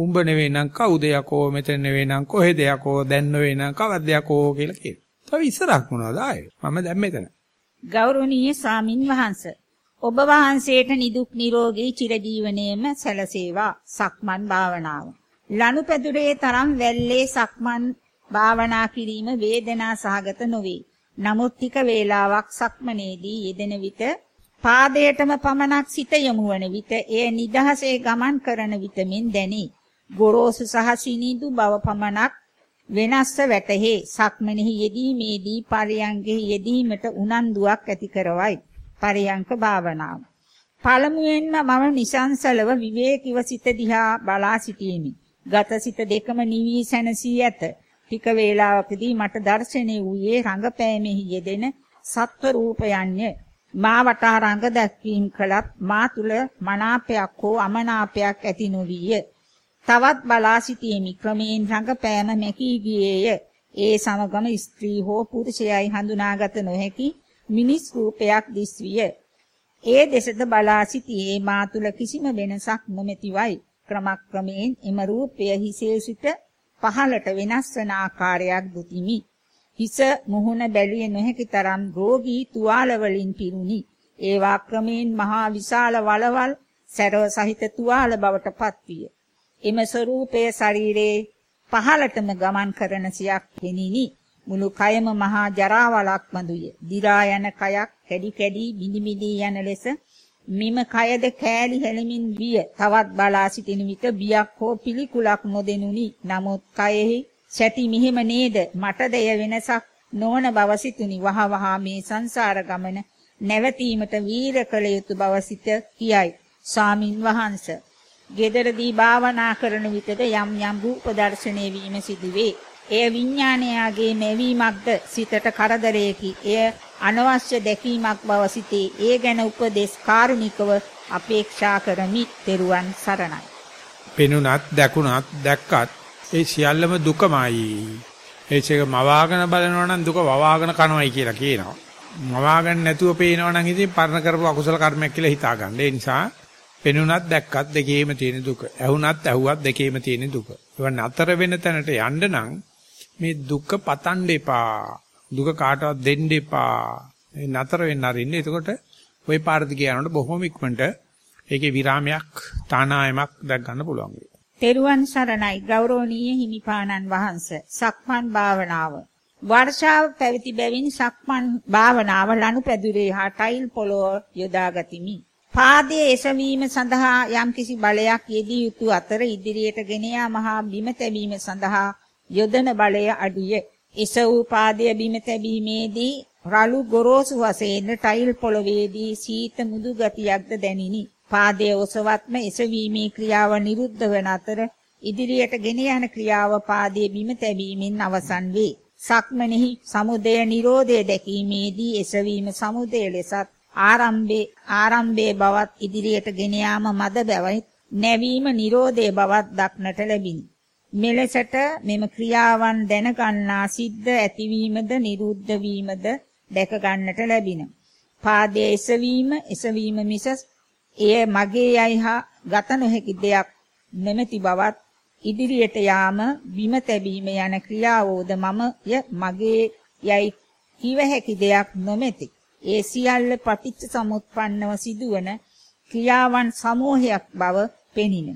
උඹ නෙවෙයි නම් කවුද යකෝ මෙතන නෙවෙයි නම් කොහෙද යකෝ දැන් නෙවෙයි නම් කවද්ද යකෝ කියලා කියනවා. තව ඉස්සරහක් මොනවද ආයේ? මම දැන් මෙතන. ගෞරවනීය ස්වාමින් වහන්සේ ඔබ වහන්සේට නිදුක් නිරෝගී චිරජීවනයේම සැලසේවා සක්මන් භාවනාව. ලනුපැදුරේ තරම් වැල්ලේ සක්මන් භාවනා කිරීම වේදනා සහගත නොවේ. නමුත් ටික වේලාවක් සක්මනේදී යෙදෙන විට පාදයටම පමණක් සිත යොමු වන විට එය නිදහසේ ගමන් කරන විටමින් දැනේ. ගොරෝසු සහ සිනිඳු බව පමණක් වෙනස්ව වැටහේ. සක්මනෙහි යෙදීමේදී පරියංගෙහි යෙදීමට උනන්දුවක් ඇති කරවයි. පරියංක භාවනාව. පළමුවෙන්ම මම නිසංසලව විවේකීව සිත දිහා බලා සිටියෙමි. ගත සිත දෙකම නිවි සැනසී ඇත. ටික වේලාවකදී මට දැర్శණය වූයේ රංගපෑමෙහි යෙදෙන සත්ව රූපයන්ය. මා වටා රංග දැක්වීම කළත් මා තුල මනාපයක් හෝ අමනාපයක් ඇති නොවිය. තවත් බලා සිටීමේ ක්‍රමයෙන් රංගපෑම මැකී ගියේය. ඒ සමගම ස්ත්‍රී හෝ පුරුෂයයි හඳුනාගත නොහැකි මිනිස් රූපයක් දිස්විය. ඒ දෙසද බලා සිටියේ මා තුල කිසිම වෙනසක් නොමැතිවයි. ක්‍රමක්‍රමයෙන් එම රූපය හිසේ සිට පහළට වෙනස් වන ආකාරයක් දුතිමි. හිස මුහුණ බැලිය නොහැකි තරම් රෝගී තුවාල වලින් පිරුණි. ඒවා ක්‍රමයෙන් මහා විශාල වලවල් සැරව සහිත තුවාල බවට පත්විය. එම ස්වરૂපය ශරීරේ පහළටම ගමන් කරන සියක් පෙනිනි. මුළු කයම මහා ජරාවලක් බඳුය. දිලා යන කයක් කැඩි කැඩි බිනි බිනි යන ලෙස මිම කයද කෑලි හැලමින් විය. තවත් බලා සිටින විට බියක් හෝ පිළිකුලක් නොදෙනුනි. නමුත් කයෙහි සැටි මෙහෙම නේද? මටද එය වෙනසක් නොවන බව සිතුනි. වහවහ මේ සංසාර ගමන නැවතීමට වීර කළ යුතු බව සිත කියයි. ස්වාමින් වහන්සේ ගෙදරදී භාවනා කරන විටද යම් යම් රූප දර්ශනය වීම සිදුවේ. එය විඥානයාගේ මෙවීමක්ද සිතට කරදරයකි. එය අනවශ්‍ය දැකීමක් බව සිතේ. ඒ ගැන උපදේශ කාරුණිකව අපේක්ෂා කරමි. ත්වන් සරණයි. පෙනුනත් දැකුණත් දැක්කත් ඒ සියල්ලම දුකමයි. ඒචක මවාගෙන බලනවා නම් දුක වවාගෙන කනවයි කියලා කියනවා. මවාගෙන නැතුව පේනවා නම් ඉතින් පරණ කරපු අකුසල කර්මයක් කියලා හිතා ගන්න. ඒ නිසා පෙනුනත් දැක්කත් දෙකේම තියෙන දුක. ඇහුනත් ඇහුවත් දෙකේම තියෙන දුක. ඒවා නතර වෙන තැනට යන්න නම් මේ දුක පතන්න එපා. දුක කාටවත් දෙන්න එපා. නතර වෙන්න අරින්න. එතකොට ওই පාර දිගේ යනකොට බොහොම ඉක්මනට ඒකේ විරාමයක් තානායමක් දැක් ගන්න පුළුවන් වෙයි. තෙරුවන් සරණයි ගෞරවනීය හිමිපාණන් වහන්සේ. සක්මන් භාවනාව. වර්ෂාව පැවති බැවින් සක්මන් භාවනාව ලනුපැදුරේ හා ටයිල් පොළොව යොදා ගතිමි. පාදයේ එසවීම සඳහා යම්කිසි බලයක් යෙදී යුතු අතර ඉදිරියට ගෙන යාමහා බිම තැබීම සඳහා යොදන බලය අඩුය. එස වූ පාදයේ බිම තැබීමේදී රළු ගොරෝසු වශයෙන් ටයිල් පොළවේදී සීත මුදු ගතියක්ද දැනිනි. පාදයේ ඔසවත්ම එසවීමේ ක්‍රියාව නිරුද්ධ වන අතර ඉදිරියට ගෙන යන ක්‍රියාව පාදයේ බිම තැබීමෙන් අවසන් වේ. සක්මනෙහි සමුදය නිරෝධය දැකීමේදී එසවීම සමුදය ලෙසත් ආරම්භේ ආරම්භයේ බවත් ඉදිරියට ගෙන යාම මද බැවයි නැවීම Nirodhe බවත් දක්නට ලැබිනි. මෙලෙසට මෙම ක්‍රියාවන් දැනගන්නා සිද්ධ ඇතිවීමද නිරුද්ධ වීමද දැක ගන්නට ලැබින. පාදයේ එසවීම එසවීම මිස එය මගේ යයි හා ගත නොහැකි දෙයක් නැමැති බවත් ඉදිරියට යාම බිම තැබීම යන ක්‍රියාවෝද මමය මගේ යයි කිව හැකි දෙයක් නොමැති. ඒ සියල්ල පටිච්ච සමුප්පන්නව සිදුවන ක්‍රියාවන් සමූහයක් බව පෙනින.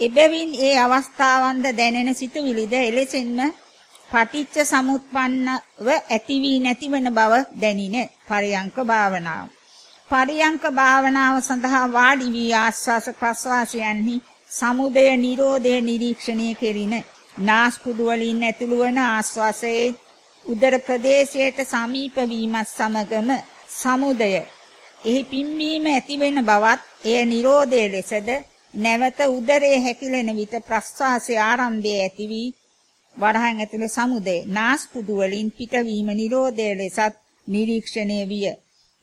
එබැවින් ඒ අවස්ථාවන්ද දැනෙන සිතුවිලිද එලෙසින්ම පටිච්ච සමුප්පන්නව ඇති වී නැතිවන බව දැනින පරියංක භාවනාව. පරියංක භාවනාව සඳහා වාඩි වී ආස්වාස ප්‍රස්වාසයන්හි සමුදය නිරෝධය නිරීක්ෂණය කෙරින නාස්පුඩු වලින් ඇතුළු වන ආස්වාසයේ උදර ප්‍රදේශයට සමීප වීමත් සමගම සමුදය. එහි පිම්බීම ඇති වෙන බවත් එය Nirodhe ලෙසද නැවත උදරයේ හැකිලෙන විට ප්‍රස්වාසයේ ආරම්භය ඇති වී වරහන් ඇතුළේ සමුදය නාස්පුඩු වලින් පිටවීම Nirodhe ලෙසත් නිරීක්ෂණය විය.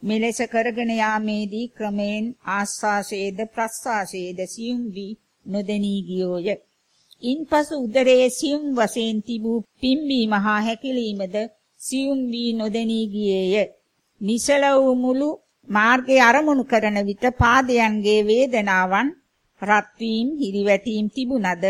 මෙලෙස කරගෙන යාමේදී ක්‍රමෙන් ආස්වාසයේද ප්‍රස්වාසයේද සියුම් වී නොදෙනී ගියෝය. ඉන්පසු උදරයේ සියුම් වශයෙන් තිබූ පිම්බීම හා හැකිලීමද සියුම් වී නොදෙනී ගියේය. නිසල වූ මුළු මාර්ගයේ අරමුණු කරන විට පාදයන්ගේ වේදනාවන් රත් වීම හිරිවැටීම් තිබුණද?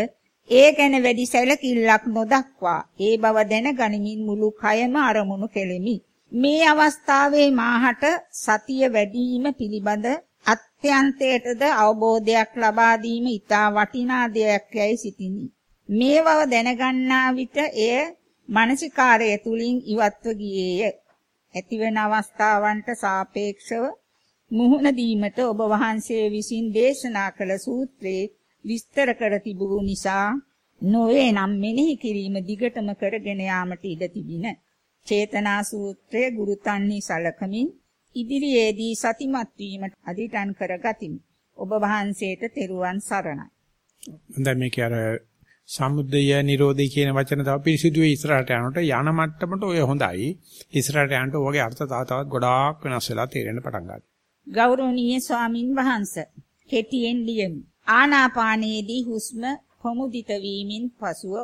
ඒ ගැන වැඩි සැලකිල්ලක් නොදක්වා. ඒ බව දැනගනිමින් මුළු කයම අරමුණු කෙලෙමි. මේ අවස්ථාවේ මාහට සතිය වැඩිම පිළිබඳ අත්‍යන්තයටද අවබෝධයක් ලබා දීම ඉතා වටිනා දෙයක් යයි සිතිනි මේ බව දැනගන්නා විට එය මානසිකාරය තුලින් ඉවත්ව ගියේය. ඇතිවන අවස්ථාවන්ට සාපේක්ෂව මුහුණ දීමට ඔබ වහන්සේ විසින් දේශනා කළ සූත්‍රයේ විස්තර කර තිබූ නිසා නොවේ නම් මෙනෙහි කිරීම දිගටම කරගෙන යාමට ඉඩ තිබින චේතනා සූත්‍රය ගුරුතන්හි සලකමින් ඉදිරියේදී සතිමත් වීමට අධිටන් කරගතිමි ඔබ වහන්සේට තෙරුවන් සරණයි. දැන් මේක අර සමුදය නිරෝධය කියන වචන තව පිරිසිදු වෙයි ඉස්සරහට යනකොට යන මට්ටමට ඔය හොඳයි. ඉස්සරහට යනකොට ඔයගේ අර්ථ තව තවත් ගොඩාක් වෙනස් වෙලා තේරෙන්න පටන් ගන්නවා. ගෞරවනීය ස්වාමින් වහන්සේ කෙටියෙන් ලියමි. ආනාපානයේදී හුස්ම ප්‍රමුදිත වීමෙන් පසුව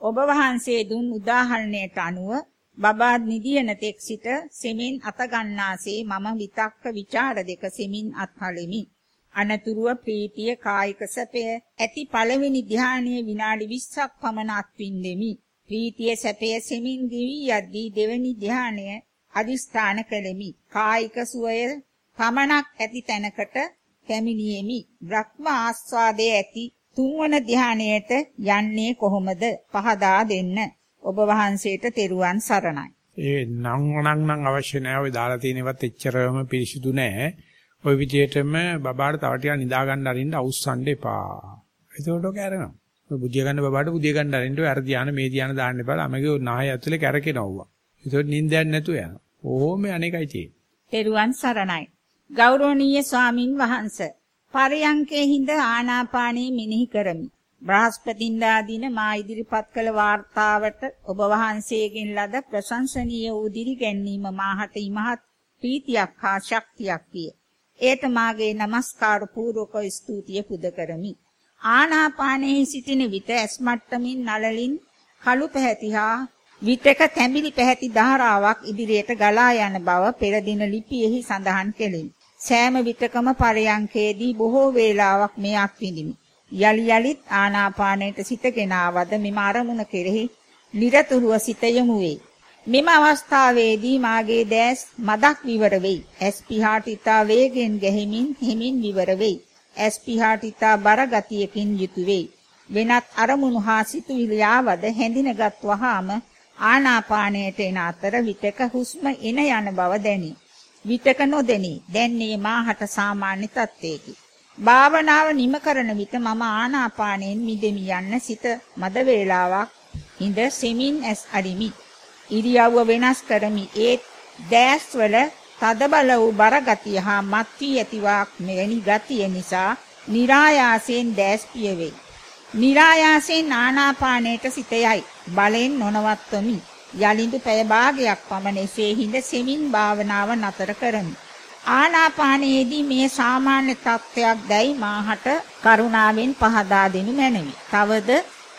ඔබ වහන්සේ දුන් උදාහරණයට අනුව බබා නිදියන තෙක් සිට සෙමින් අත ගන්නාසේ මම විතක්ක ਵਿਚාර දෙක සෙමින් අත්හලෙමි. අනතුරුව ප්‍රීතිය කායික සැපය ඇති පළවෙනි ධානයේ විනාඩි 20ක් පමණ අත්විඳෙමි. ප්‍රීතිය සැපය සෙමින් දිවි යද්දී දෙවැනි ධානය අදිස්ථාන කළෙමි. කායික සුවය පමණක් ඇති තැනකට පැමිණියෙමි. බ්‍රහ්ම ආස්වාදයේ ඇති තුන්වන ධානයට යන්නේ කොහොමද? පහදා දෙන්න. ඔබ වහන්සේට තෙරුවන් සරණයි. ඒ නම් නම් නම් අවශ්‍ය නැහැ. ඔය දාලා තියෙනවත් එච්චරම පිරිසිදු නැහැ. ওই විදිහටම බබාට තව ටිකක් නිදා ගන්න අරින්න අවුස්සන්න එපා. එතකොට ඔක ඇරෙනවා. ඔය බුදිය ගන්න බබාට බුදිය ගන්න අරින්න ඔය අර ධානය මේ ධානය දාන්න එපා. ළමගේ නාය ඇතුලේ කැරකෙනවා. එතකොට නිින්දයක් නැතුව යනවා. ඕම අනේකයි තියෙන්නේ. තෙරුවන් සරණයි. ගෞරවනීය ස්වාමින් වහන්සේ පරයන්කේ හිඳ ආනාපානී මෙනෙහි කරමි. බ්‍රහස්පතින්දා දින මා ඉදිරිපත් කළ වාර්තාවට ඔබ වහන්සේගෙන් ලද ප්‍රශංසනීය වූ දිරි ගැනීම මාහට ඉමහත් ප්‍රීතියක් හා ශක්තියක් විය. ඒට මාගේ নমස්කාර පූර්වක ස්තුතිය පුද කරමි. ආනාපානයේ සිටින විට ඇස් මට්ටමින් නලලින් කළු පැහැතිහා විටක තැඹිලි පැහැති ධාරාවක් ඉදිරියට ගලා යන බව පෙර දින ලිපියෙහි සඳහන් කෙලින්. සෑම විටකම පරයන්කේදී බොහෝ වේලාවක් මේ අත්විඳිමි. යලි යලිත් ආනාපානයට සිටගෙන ආවද මෙම අරමුණ කෙරෙහි নিরතුරුව සිත යොමු වේ. මෙම අවස්ථාවේදී මාගේ දැස් මදක් විවර වෙයි. ඇස් පිහාට ඉතා වේගෙන් ගැහිමින් හිමින් විවර වෙයි. ඇස් පිහාට ඉතා බර ගතියකින් යුතු වෙයි. වෙනත් අරමුණු හා සිතුවිලි ආවද හැඳිනගත් වහාම ආනාපානයට එන අතර විතක හුස්ම එන යන බව දැනේ. විතක නොදෙනී. දැන්නේ මාහට සාමාන්‍ය තත්ත්වයකි. භාවනාව නිම කරන විට මම ආනාපානයෙන් මිදෙමි යන්න සිත මද වේලාවක් ඉඳ සෙමින් ඇස් අරිමි. ඉරියව්ව වෙනස් කරමි. ඒත් දැස්වල තදබල වූ බරගතිය හා මත් වී ඇතිවක් මෙවැනි ගතිය නිසා નિરાයාසයෙන් දැස් පියවේ. નિરાයාසයෙන් ආනාපානයට සිත යයි. බලෙන් නොනවත්වමි. යලින්දු පැය භාගයක් පමණ එසේ හිඳ සෙමින් භාවනාව නතර කරමි. ආනාපානයේදී මේ සාමාන්‍ය තත්ත්වයක් දැයි මාහට කරුණාවෙන් පහදා දෙනු මැනවි. තවද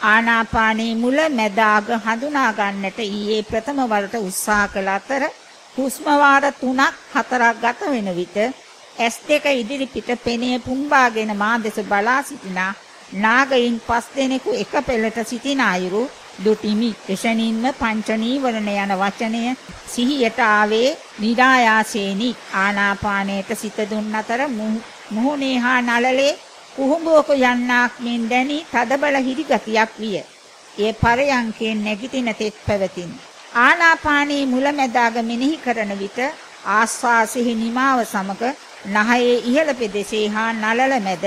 ආනාපානයේ මුල මැද අග හඳුනා ගන්නට ඊයේ ප්‍රථම වරට උත්සාහ කළ අතර හුස්ම වාර 3ක් 4ක් ගත වෙන විට S2 ඉදිරි පිට පෙනේ පුම්බාගෙන මා දෙස බලා සිටිනා නාගයින් පස් දෙනෙකු එක පෙළට සිටින අයුරු දුටිමි. එෂණින්ම පංච නීවරණ යන වචනය සිහියට ආවේ නිරායාසේනි ආනාපානයට සිත දුන් අතර මුහුණේ හා නළලේ කුහුඹුවක යන්නාක් මෙන් දැනි තදබල හිරි ගතියක් විය. ඒ පරයන්කෙන් නැගිටින තෙක් පැවතින. ආනාපානී මුලැමැදාග මෙනෙහි කරන විට ආස්වාසෙහි නිමාව සමග නහයේ ඉහළ පෙදෙසේ හා නළල මැද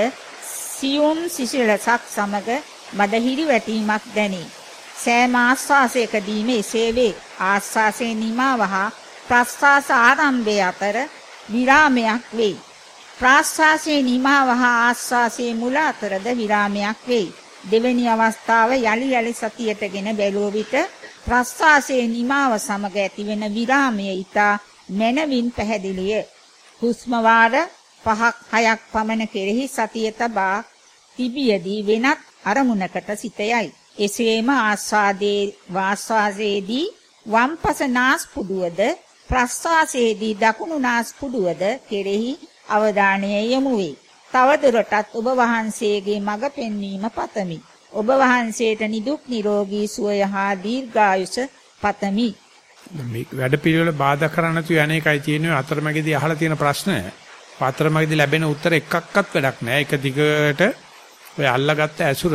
සියුම් සිසිලසක් සමග මද හිරි වැටීමක් දැනේ. සෑම ආස්වාසයකදීම එසේ වේ. ආස්වාසයේ නිමාව හා ප්‍රස්වාස ආරම්භය අතර විරාමයක් වේ. ප්‍රාශ්වාසයේ නිමාව හා ආශ්වාසයේ මුල අතරද විරාමයක් වෙයි. දෙවෙනි අවස්ථාව යලි යලි සතියටගෙන බැලුව විට ප්‍රශ්වාසයේ නිමාව සමග ඇතිවෙන විරාමය ඊතා මනවින් පැහැදිලිය. හුස්ම වාර 5ක් 6ක් පමණ කෙරෙහි සතිය තබා තිබියදී වෙනත් අරමුණකට සිත යයි. එසේම ආස්වාදේ වාස්වාසයේදී වම්පස නාස්පුඩුවද ප්‍රස්වාසයේදී දකුණු නාස්පුඩුවද කෙරෙහි අවධානය යොමු වේ. තවදුරටත් ඔබ වහන්සේගේ මඟ පෙන්වීම පතමි. ඔබ වහන්සේට නිදුක් නිරෝගී සුවය හා දීර්ඝායුෂ පතමි. මේ වැඩ පිළිවෙල බාධා කරන්න තු යන එකයි තියෙන්නේ අතරමැදි අහලා තියෙන ප්‍රශ්න. අතරමැදි ලැබෙන උත්තර එකක්වත් වැඩක් නෑ. එක දිගට ඔය අල්ලගත්ත ඇසුර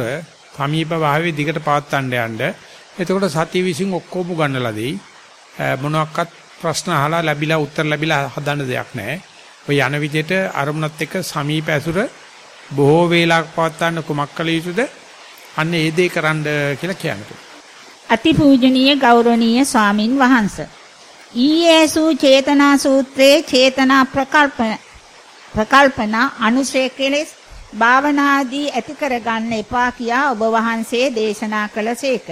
සමීප භාවයේ දිගට පවත්වන්න යන්න. එතකොට සතිය විසින් ඔක්කොම ගන්නලා දෙයි. මොනවාක්වත් ප්‍රශ්න අහලා ලැබිලා උත්තර ලැබිලා හදන්න දෙයක් නෑ. ඔය යන විදිහට අරමුණත් එක්ක සමීප ඇසුර බොහෝ වේලාවක් පවත්වන්න කුමක් කළ යුතුද? අන්න ඒ දේ කරන්න කියලා කියනවා. අතිපූජනීය ගෞරවනීය ස්වාමින් වහන්සේ. ඊයේසු චේතනා සූත්‍රයේ චේතනා ප්‍රකල්පන ප්‍රකල්පන අනුශේ කෙලෙස් භාවනාදී ඇති කරගන්න එපා කියා ඔබ වහන්සේ දේශනා කළසේක.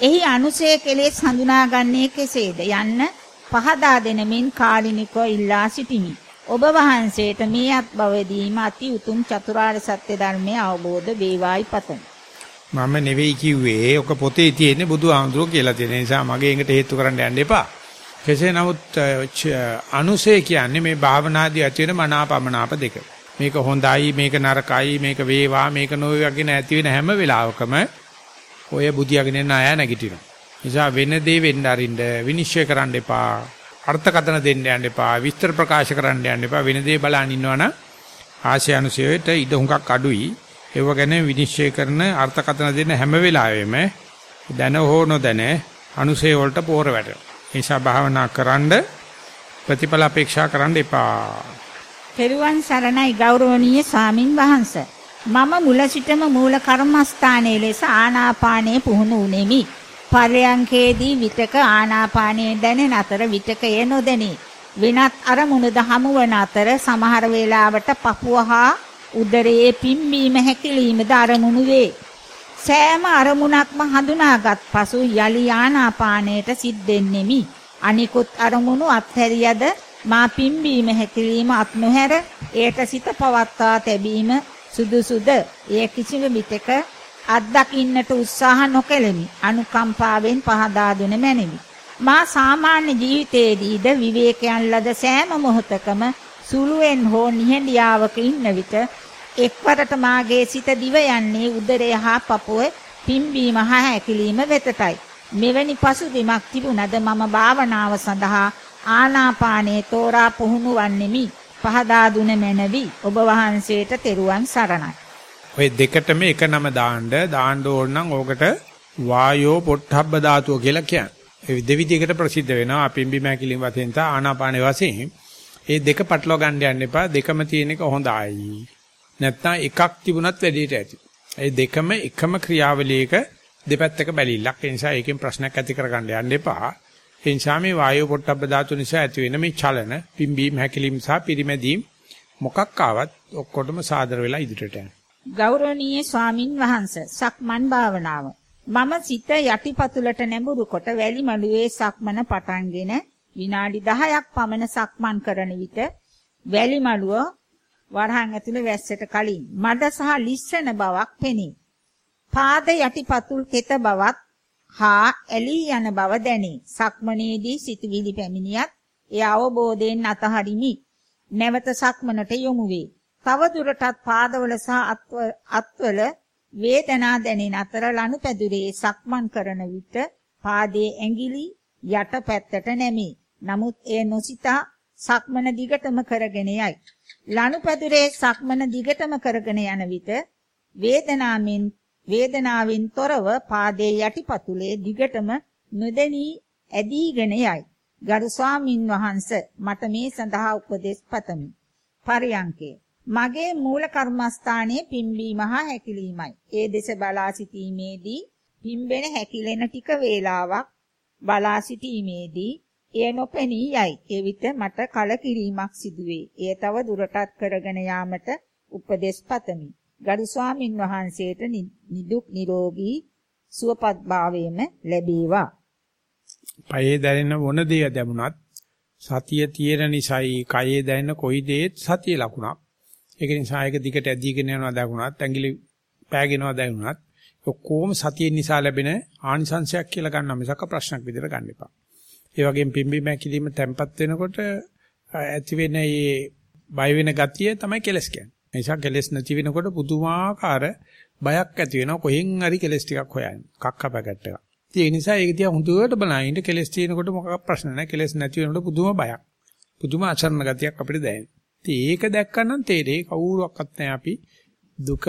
එහි අනුශේ කෙලෙස් හඳුනාගන්නේ කෙසේද යන්න පහදා දෙනමින් කාලිනිකව ඉල්ලා සිටිමි. ඔබ වහන්සේට මේ අත්බවදීම අති උතුම් චතුරාර්ය සත්‍ය ධර්මය අවබෝධ වේවායි පතමි. මම නෙවෙයි කිව්වේ ඔක පොතේ තියෙන්නේ බුදුහාමුදුරුවෝ කියලා තියෙන නිසා මගේ එකට හේතු කරන්න යන්න එපා. කෙසේ නමුත් අනුසය කියන්නේ මේ භාවනාදී ඇති වෙන මනාපමනාප දෙක. මේක හොඳයි මේක නරකයි මේක වේවා මේක නොවේවා කියන ඇති වෙන හැම වෙලාවකම ඔය බුදියාගෙන යන අය නැගිටිනවා. නිසා වෙන දේ වෙන්න අරින්න විනිශ්චය කරන්න එපා. අර්ථකථන දෙන්න යන්න එපා. විස්තර ප්‍රකාශ කරන්න යන්න එපා. වෙන දේ බලන් ඉන්නවනම් ආශයනුසයට ඉඩ හුඟක් අඩුයි. ඒව ගැන විනිශ්චය කරන අර්ථකථන දෙන්න හැම වෙලාවෙම දැන හෝ නොදැන අනුසය වලට පෝර වැටෙනවා. ඒ නිසා භාවනා කරන්න ප්‍රතිඵල අපේක්ෂා කරන්න එපා. පෙරුවන් සරණයි ගෞරවනීය ස්වාමින් වහන්සේ. මම මුල සිටම මූල කර්මස්ථානයේ ලෙස ආනාපානයේ පුහුණු උනේමි. පර්යංකේදී විතක ආනාපානයේ දැනෙන අතර විතකය නොදැනී. වෙනත් අරමුණුද හමුවන අතර සමහර වේලාවට පපුව හා උදරයේ පිම්බීම හැකිලීමද අරමුණු වේ. සෑම අරමුණක්ම හඳුනාගත් පසු යලි ආනාපානයට සිද්දෙන්නෙමි. අනිකුත් අරමුණු අත්හැරියද මා පිම්බීම හැකිලිම අත් නොහැර ඒට සිත පවත්වා තැබීම සුදුසුද එය කිසිම විටක අත්දකින්නට උත්සාහ නොකෙලෙමි අනුකම්පාවෙන් පහදා දුන මැනවි මා සාමාන්‍ය ජීවිතයේදීද විවේකයන් ලද සෑම මොහොතකම සුළුවෙන් හෝ නිහඬියාවක ඉන්න විට එක්වරට මාගේ සිත දිව යන්නේ උදරය හා පපුව පිම්බීම හා හැකිලිම වෙතටයි. මෙවැනි පසුබිමක් තිබුණද මම භාවනාව සඳහා ආනාපානයේ තෝරා පුහුණු වන්නෙමි. පහදා දුන මැනවි. ඔබ වහන්සේට තෙරුවන් සරණයි. ඔය දෙකටම එක නම දාන්න දාන්න ඕන නම් ඕකට වායෝ පොට්ටබ්බ ධාතුව කියලා කියන්නේ. ඒ දෙවිදිහකට ප්‍රසිද්ධ වෙනවා අපිම්බි මෑකිලින් වශයෙන් තා ආනාපාන වශයෙන්. ඒ දෙක පටලවා ගන්න යන්න එපා. දෙකම තියෙන එක හොඳයි. නැත්නම් එකක් තිබුණත් වැඩේට ඇති. ඒ දෙකම එකම ක්‍රියාවලියක දෙපැත්තක බැලිල්ලක්. ඒ නිසා ඒකෙන් ප්‍රශ්නයක් ඇති කරගන්න යන්න එපා. ඒ නිසා මේ වායෝ පොට්ටබ්බ ධාතු නිසා ඇති වෙන මේ චලන, පිම්බීම, හැකිලිම සහ පිරිමැදීම් මොකක් ආවත් ඔක්කොටම සාදර වෙලා ඉදිරියට යනවා. ගෞරවනීය ස්වාමින් වහන්සේ සක්මන් භාවනාව මම සිත යටිපතුලට නැඹුරු කොට වැලි මළුවේ සක්මන පටන්ගෙන විනාඩි 10ක් පමණ සක්මන් කරන විට වැලි මළුව වරහන් ඇතුලේ වැස්සට කලින් මඩ සහ ලිස්සන බවක් පෙනේ. පාද යටිපතුල් කෙත බවත් හා ඇලී යන බව දැනේ. සක්මනේදී සිතවිලි පැමිණියත් ඒ අවබෝධයෙන් අතහරිමි. නැවත සක්මනට යොමු වේ. තව දුරටත් පාදවල සහ අත්වල වේදනා දැනෙන අතර ලනුපැදුරේ සක්මන් කරන විට පාදයේ ඇඟිලි යට පැත්තට නැමේ. නමුත් එය නොසිතා සක්මන දිගටම කරගෙන යයි. ලනුපැදුරේ සක්මන දිගටම කරගෙන යන විට වේදනාවෙන් වේදනාවෙන් තොරව පාදයේ යටිපතුලේ දිගටම නොදෙනී ඇදීගෙන යයි. ගරු ස්වාමින් වහන්සේ මට මේ සඳහා උපදෙස් පතමි. පරියංකේ මගේ මූල කර්මස්ථානයේ පිම්බීම හා හැකිලීමයි. ඒ දෙස බලා සිටීමේදී පිම්බෙන හැකිලෙන ටික වේලාවක් බලා සිටීමේදී එය නොපෙනී යයි. ඒ විට මට කලකිරීමක් සිදුවේ. එය තව දුරටත් කරගෙන යාමට උපදෙස් පතමි. ගරු ස්වාමින් වහන්සේට නිදුක් නිරෝගී සුවපත් භාවයේම ලැබේවා. පයේ දැනෙන මොන දේ දැමුණත් සතිය තියෙන නිසායි කයේ දැනෙන කොයි දේත් සතිය ලකුණක්. ඒක නිසා ඒක දිගට ඇදීගෙන යනවා දැකුණත් ඇඟිලි පෑගෙනවා දැනුණත් ඔක්කොම සතිය නිසා ලැබෙන ආනිසංශයක් කියලා ගන්න මිසක ප්‍රශ්නක් විදිහට ගන්න එපා. ඒ වගේම පිම්බීම කිලිම තැම්පත් වෙනකොට ඇති වෙන මේ බය වෙන ගතිය තමයි කෙලස් කියන්නේ. ඒ නිසා කෙලස් නැති වෙනකොට පුදුමාකාර බයක් ඇති වෙනවා කොහෙන් හරි කෙලස් ටිකක් හොයන්න. කක්ක පැකට් එකක්. ඒ නිසා ඒක දිහා හුදුවට බලනින්න කෙලස් තියෙනකොට මොකක් ප්‍රශ්න නැහැ. කෙලස් නැති වෙනකොට පුදුම බයක්. පුදුම අචරණ ගතියක් අපිට දැනෙනවා. ඉතින් ඒක දැක්කනම් තේරෙයි කවුරුවක්වත් නැහැ අපි දුක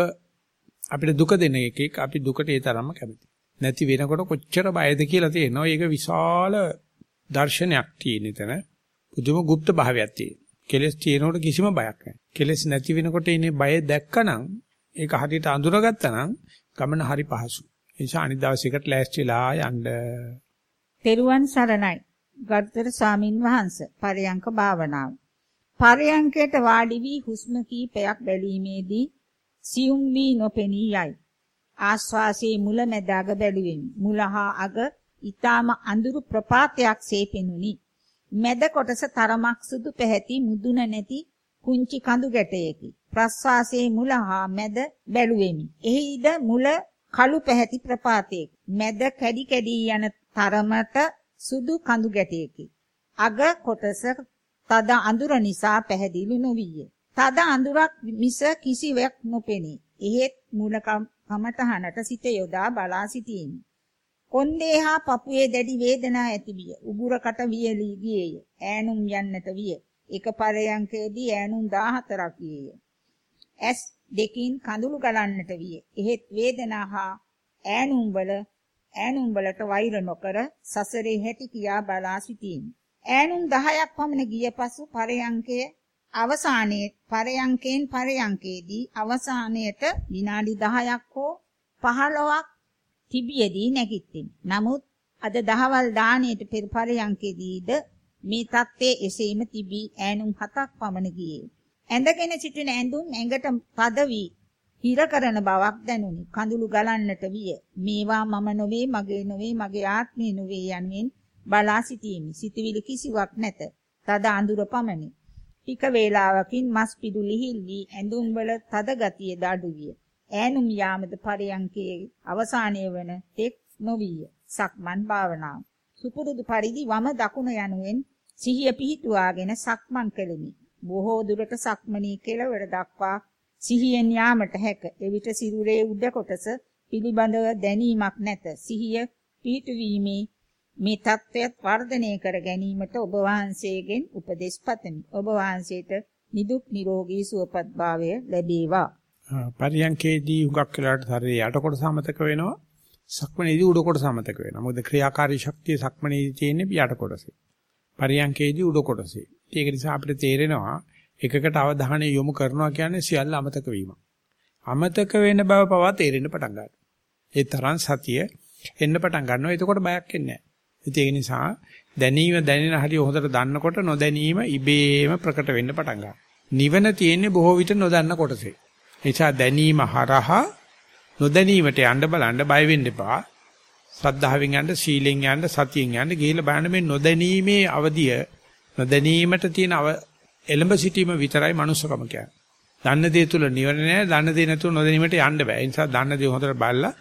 අපිට දුක දෙන එකෙක් අපි දුකට ඒ තරම්ම කැමති. නැති වෙනකොට කොච්චර බයද කියලා තේරෙනවා. ඒක විශාල දර්ශනයක් තියෙන එතන පුදුම গুপ্ত භාවයක් තියෙන. කෙලස් තියෙනකොට කිසිම බයක් නැහැ. කෙලස් නැති වෙනකොට ඉන්නේ බය දැක්කනම් ඒක හරියට අඳුරගත්තා නම් ගමන හරි පහසු. ඒ නිසා අනිත් දවසේකට ලෑස්තිලා යන්න. පෙරුවන් සරණයි. ගරුතර ස්වාමින් වහන්සේ පරයන්ක භාවනාව. පරයන්කයට වාඩි වී හුස්ම කීපයක් බැලීමේදී සියුම් වී නොපෙනී යයි. ආස්වාසේ මුල මැදාග බැලුවෙමි. මුලහා අග ඊටාම අඳුරු ප්‍රපාතයක් සේපෙනුනි. මැද කොටස තරමක් සුදු පැහැති මුදුන නැති කුංචි කඳු ගැටයකි. ප්‍රස්වාසයේ මුල හා මැද බැලුවෙමි. එහිද මුල කළු පැහැති ප්‍රපාතයක. මැද කැඩි කැඩි යන තරමට සුදු කඳු ගැටයකි. අග කොටස තද අඳුර නිසා පැහැදිලි නොවිය. තද අඳුරක් මිස කිසිවක් නොපෙනී. එහෙත් මූල කමතහනට සිත යොදා බලා සිටීමි. කොන්දේ හා පපුවේ දැඩි වේදනා ඇති විය. උගුරකට වියලී ගියේය. ඈනුම් යන්නට විය. එක පරයන්කේදී ඈනුම් 14ක් වියේය. ඇස් දෙකින් කඳුළු ගලන්නට විය. එහෙත් වේදනා හා ඈනුම් වල ඈනුම් වලට වෛර නොකර සසරේ හැටි කියා බලා සිටීමි. ඈනුම් 10ක් පමණ ගිය පසු පරයන්කයේ අවසානයේ පරයන්කෙන් පරයන්කේදී අවසානයේට විනාඩි 10ක් හෝ 15ක් තිබියදී නැගිටින්. නමුත් අද දහවල් දාණයට පෙර පරයන්කේදීද මේ தත්ත්වයේ එසේම තිබී ඈනුම් 7ක් පමණ ගියේ. ඇඳගෙන සිටින ඇඳුම් ඇඟට පද වී හිර කරන බවක් දැනුනි. කඳුළු ගලන්නට විය. මේවා මම නොවේ, මගේ නොවේ, මගේ ආත්මය නොවේ යනුවෙන් බලා සිටීමි. සිතවිලි කිසිවක් නැත. තද අඳුර පමණි. ටික වේලාවකින් මස් පිඩු ලිහිල් වී ඇඳුම් වල තද ගතිය දඩු විය. ඈනුම් යාමද පරයන්කේ අවසානයේ වන තෙක් නොවිය. සක්මන් භාවනාව. සුපුරුදු පරිදි වම දකුණ යනුවෙන් සිහිය පිහිටුවාගෙන සක්මන් කෙලිමි. බොහෝ දුරට සක්මනී කෙළවර දක්වා සිහියෙන් යාමට හැක. එවිට සිරුරේ උඩ කොටස පිළිබඳව දැනීමක් නැත. සිහිය පිහිටුවීමේ මේ தත්වයක් වර්ධනය කර ගැනීමට ඔබ වහන්සේගෙන් උපදෙස් පතමි. ඔබ වහන්සේට නිදුක් නිරෝගී සුවපත් භාවය ලැබේවා. පරියන්කේදී හුඟක් වෙලාට ශරීරය යට කොටස අමතක වෙනවා. සක්මණේදී උඩ කොටස අමතක වෙනවා. මොකද ක්‍රියාකාරී ශක්තිය සක්මණේදී තියෙන්නේ යට කොටසේ. පරියන්කේදී උඩ කොටසේ. ඒක නිසා අපිට තේරෙනවා එකකට අවධානය යොමු කරනවා කියන්නේ සියල්ල අමතක වීම. අමතක වෙන බව පවා තේරෙන්න පටන් ගන්නවා. ඒ තරම් සතිය එන්න පටන් ගන්නවා. එතකොට බයක් එන්නේ නැහැ. ඒ නිසා දැනීම දැනෙන හැටි හොඳට දන්නකොට නොදැනීම ඉබේම ප්‍රකට වෙන්න පටන් ගන්නවා. නිවන තියෙන්නේ බොහෝ විට නොදන්න කොටසේ. ඒ නිසා දැනීම හරහා නොදැනීමට යන්න බලන්න බය වෙන්න එපා. ශ්‍රද්ධාවෙන් යන්න, සීලෙන් යන්න, සතියෙන් යන්න ගිහිල්ලා බලන්න මේ නොදැනීමේ අවදිය නොදැනීමට තියෙන එළඹ සිටීම විතරයි manussකම කියන්නේ. දන්න දේ තුල නිවන නෑ, දන්න දේ නැතුව නොදැනීමට යන්න බෑ. ඒ නිසා දන්න දේ හොඳට බලලා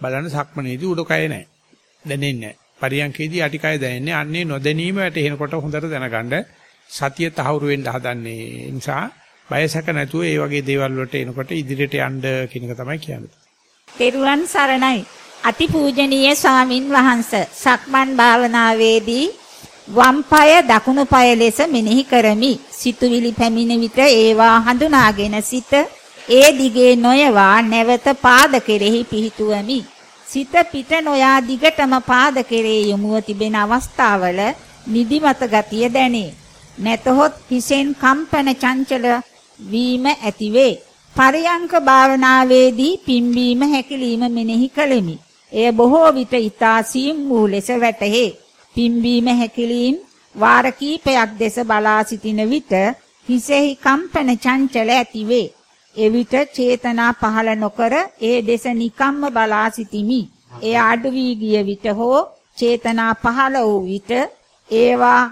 බලන්න සක්මනේදී උඩකය නෑ. දැනෙන්නේ නෑ. පරියන්කේදී යටිකය දැනෙන්නේ. අන්නේ නොදැනීම වැටෙනකොට හොඳට දැනගන්න සතිය තහවුරු වෙන්න හදන්නේ. ඒ නිසා බයසක නැතුව ඒ වගේ දේවල් වලට එනකොට ඉදිරියට යන්න කියන එක තමයි කියන්නේ. තෙරුවන් සරණයි. අතිපූජනීය ස්වාමින් වහන්සේ සක්මන් භාවනාවේදී වම් පාය දකුණු පාය ලෙස මෙනෙහි කරමි. සිතුවිලි පැමිණ විට ඒවා හඳුනාගෙන සිත ඒ දිගේ නොයවා නැවත පාද කෙරෙහි පිහිටුවමි. සිත පිට නොයා දිගටම පාද කෙරේ යොමුව තිබෙන අවස්ථාවල නිදිමත ගතිය දැනේ. නැතහොත් හිසෙන් කම්පන චංචල වීම ඇතිවේ. පරියංක භාවනාවේදී පිම්බීම හැකිලිම මෙනෙහි කළෙමි. එය බොහෝ විට ඊතා සීම් වූ ලෙස වැටහේ. පිම්බීම හැකිලීම් වාර කීපයක් දෙස බලා සිටින විට හිසෙහි කම්පන චංචල ඇතිවේ. එවිට චේතනා පහළ නොකර ඒ දෙස නිකම්ම බලා සිටිමි. එය අඩු වී ගිය විට හෝ චේතනා පහළ වූ විට ඒවා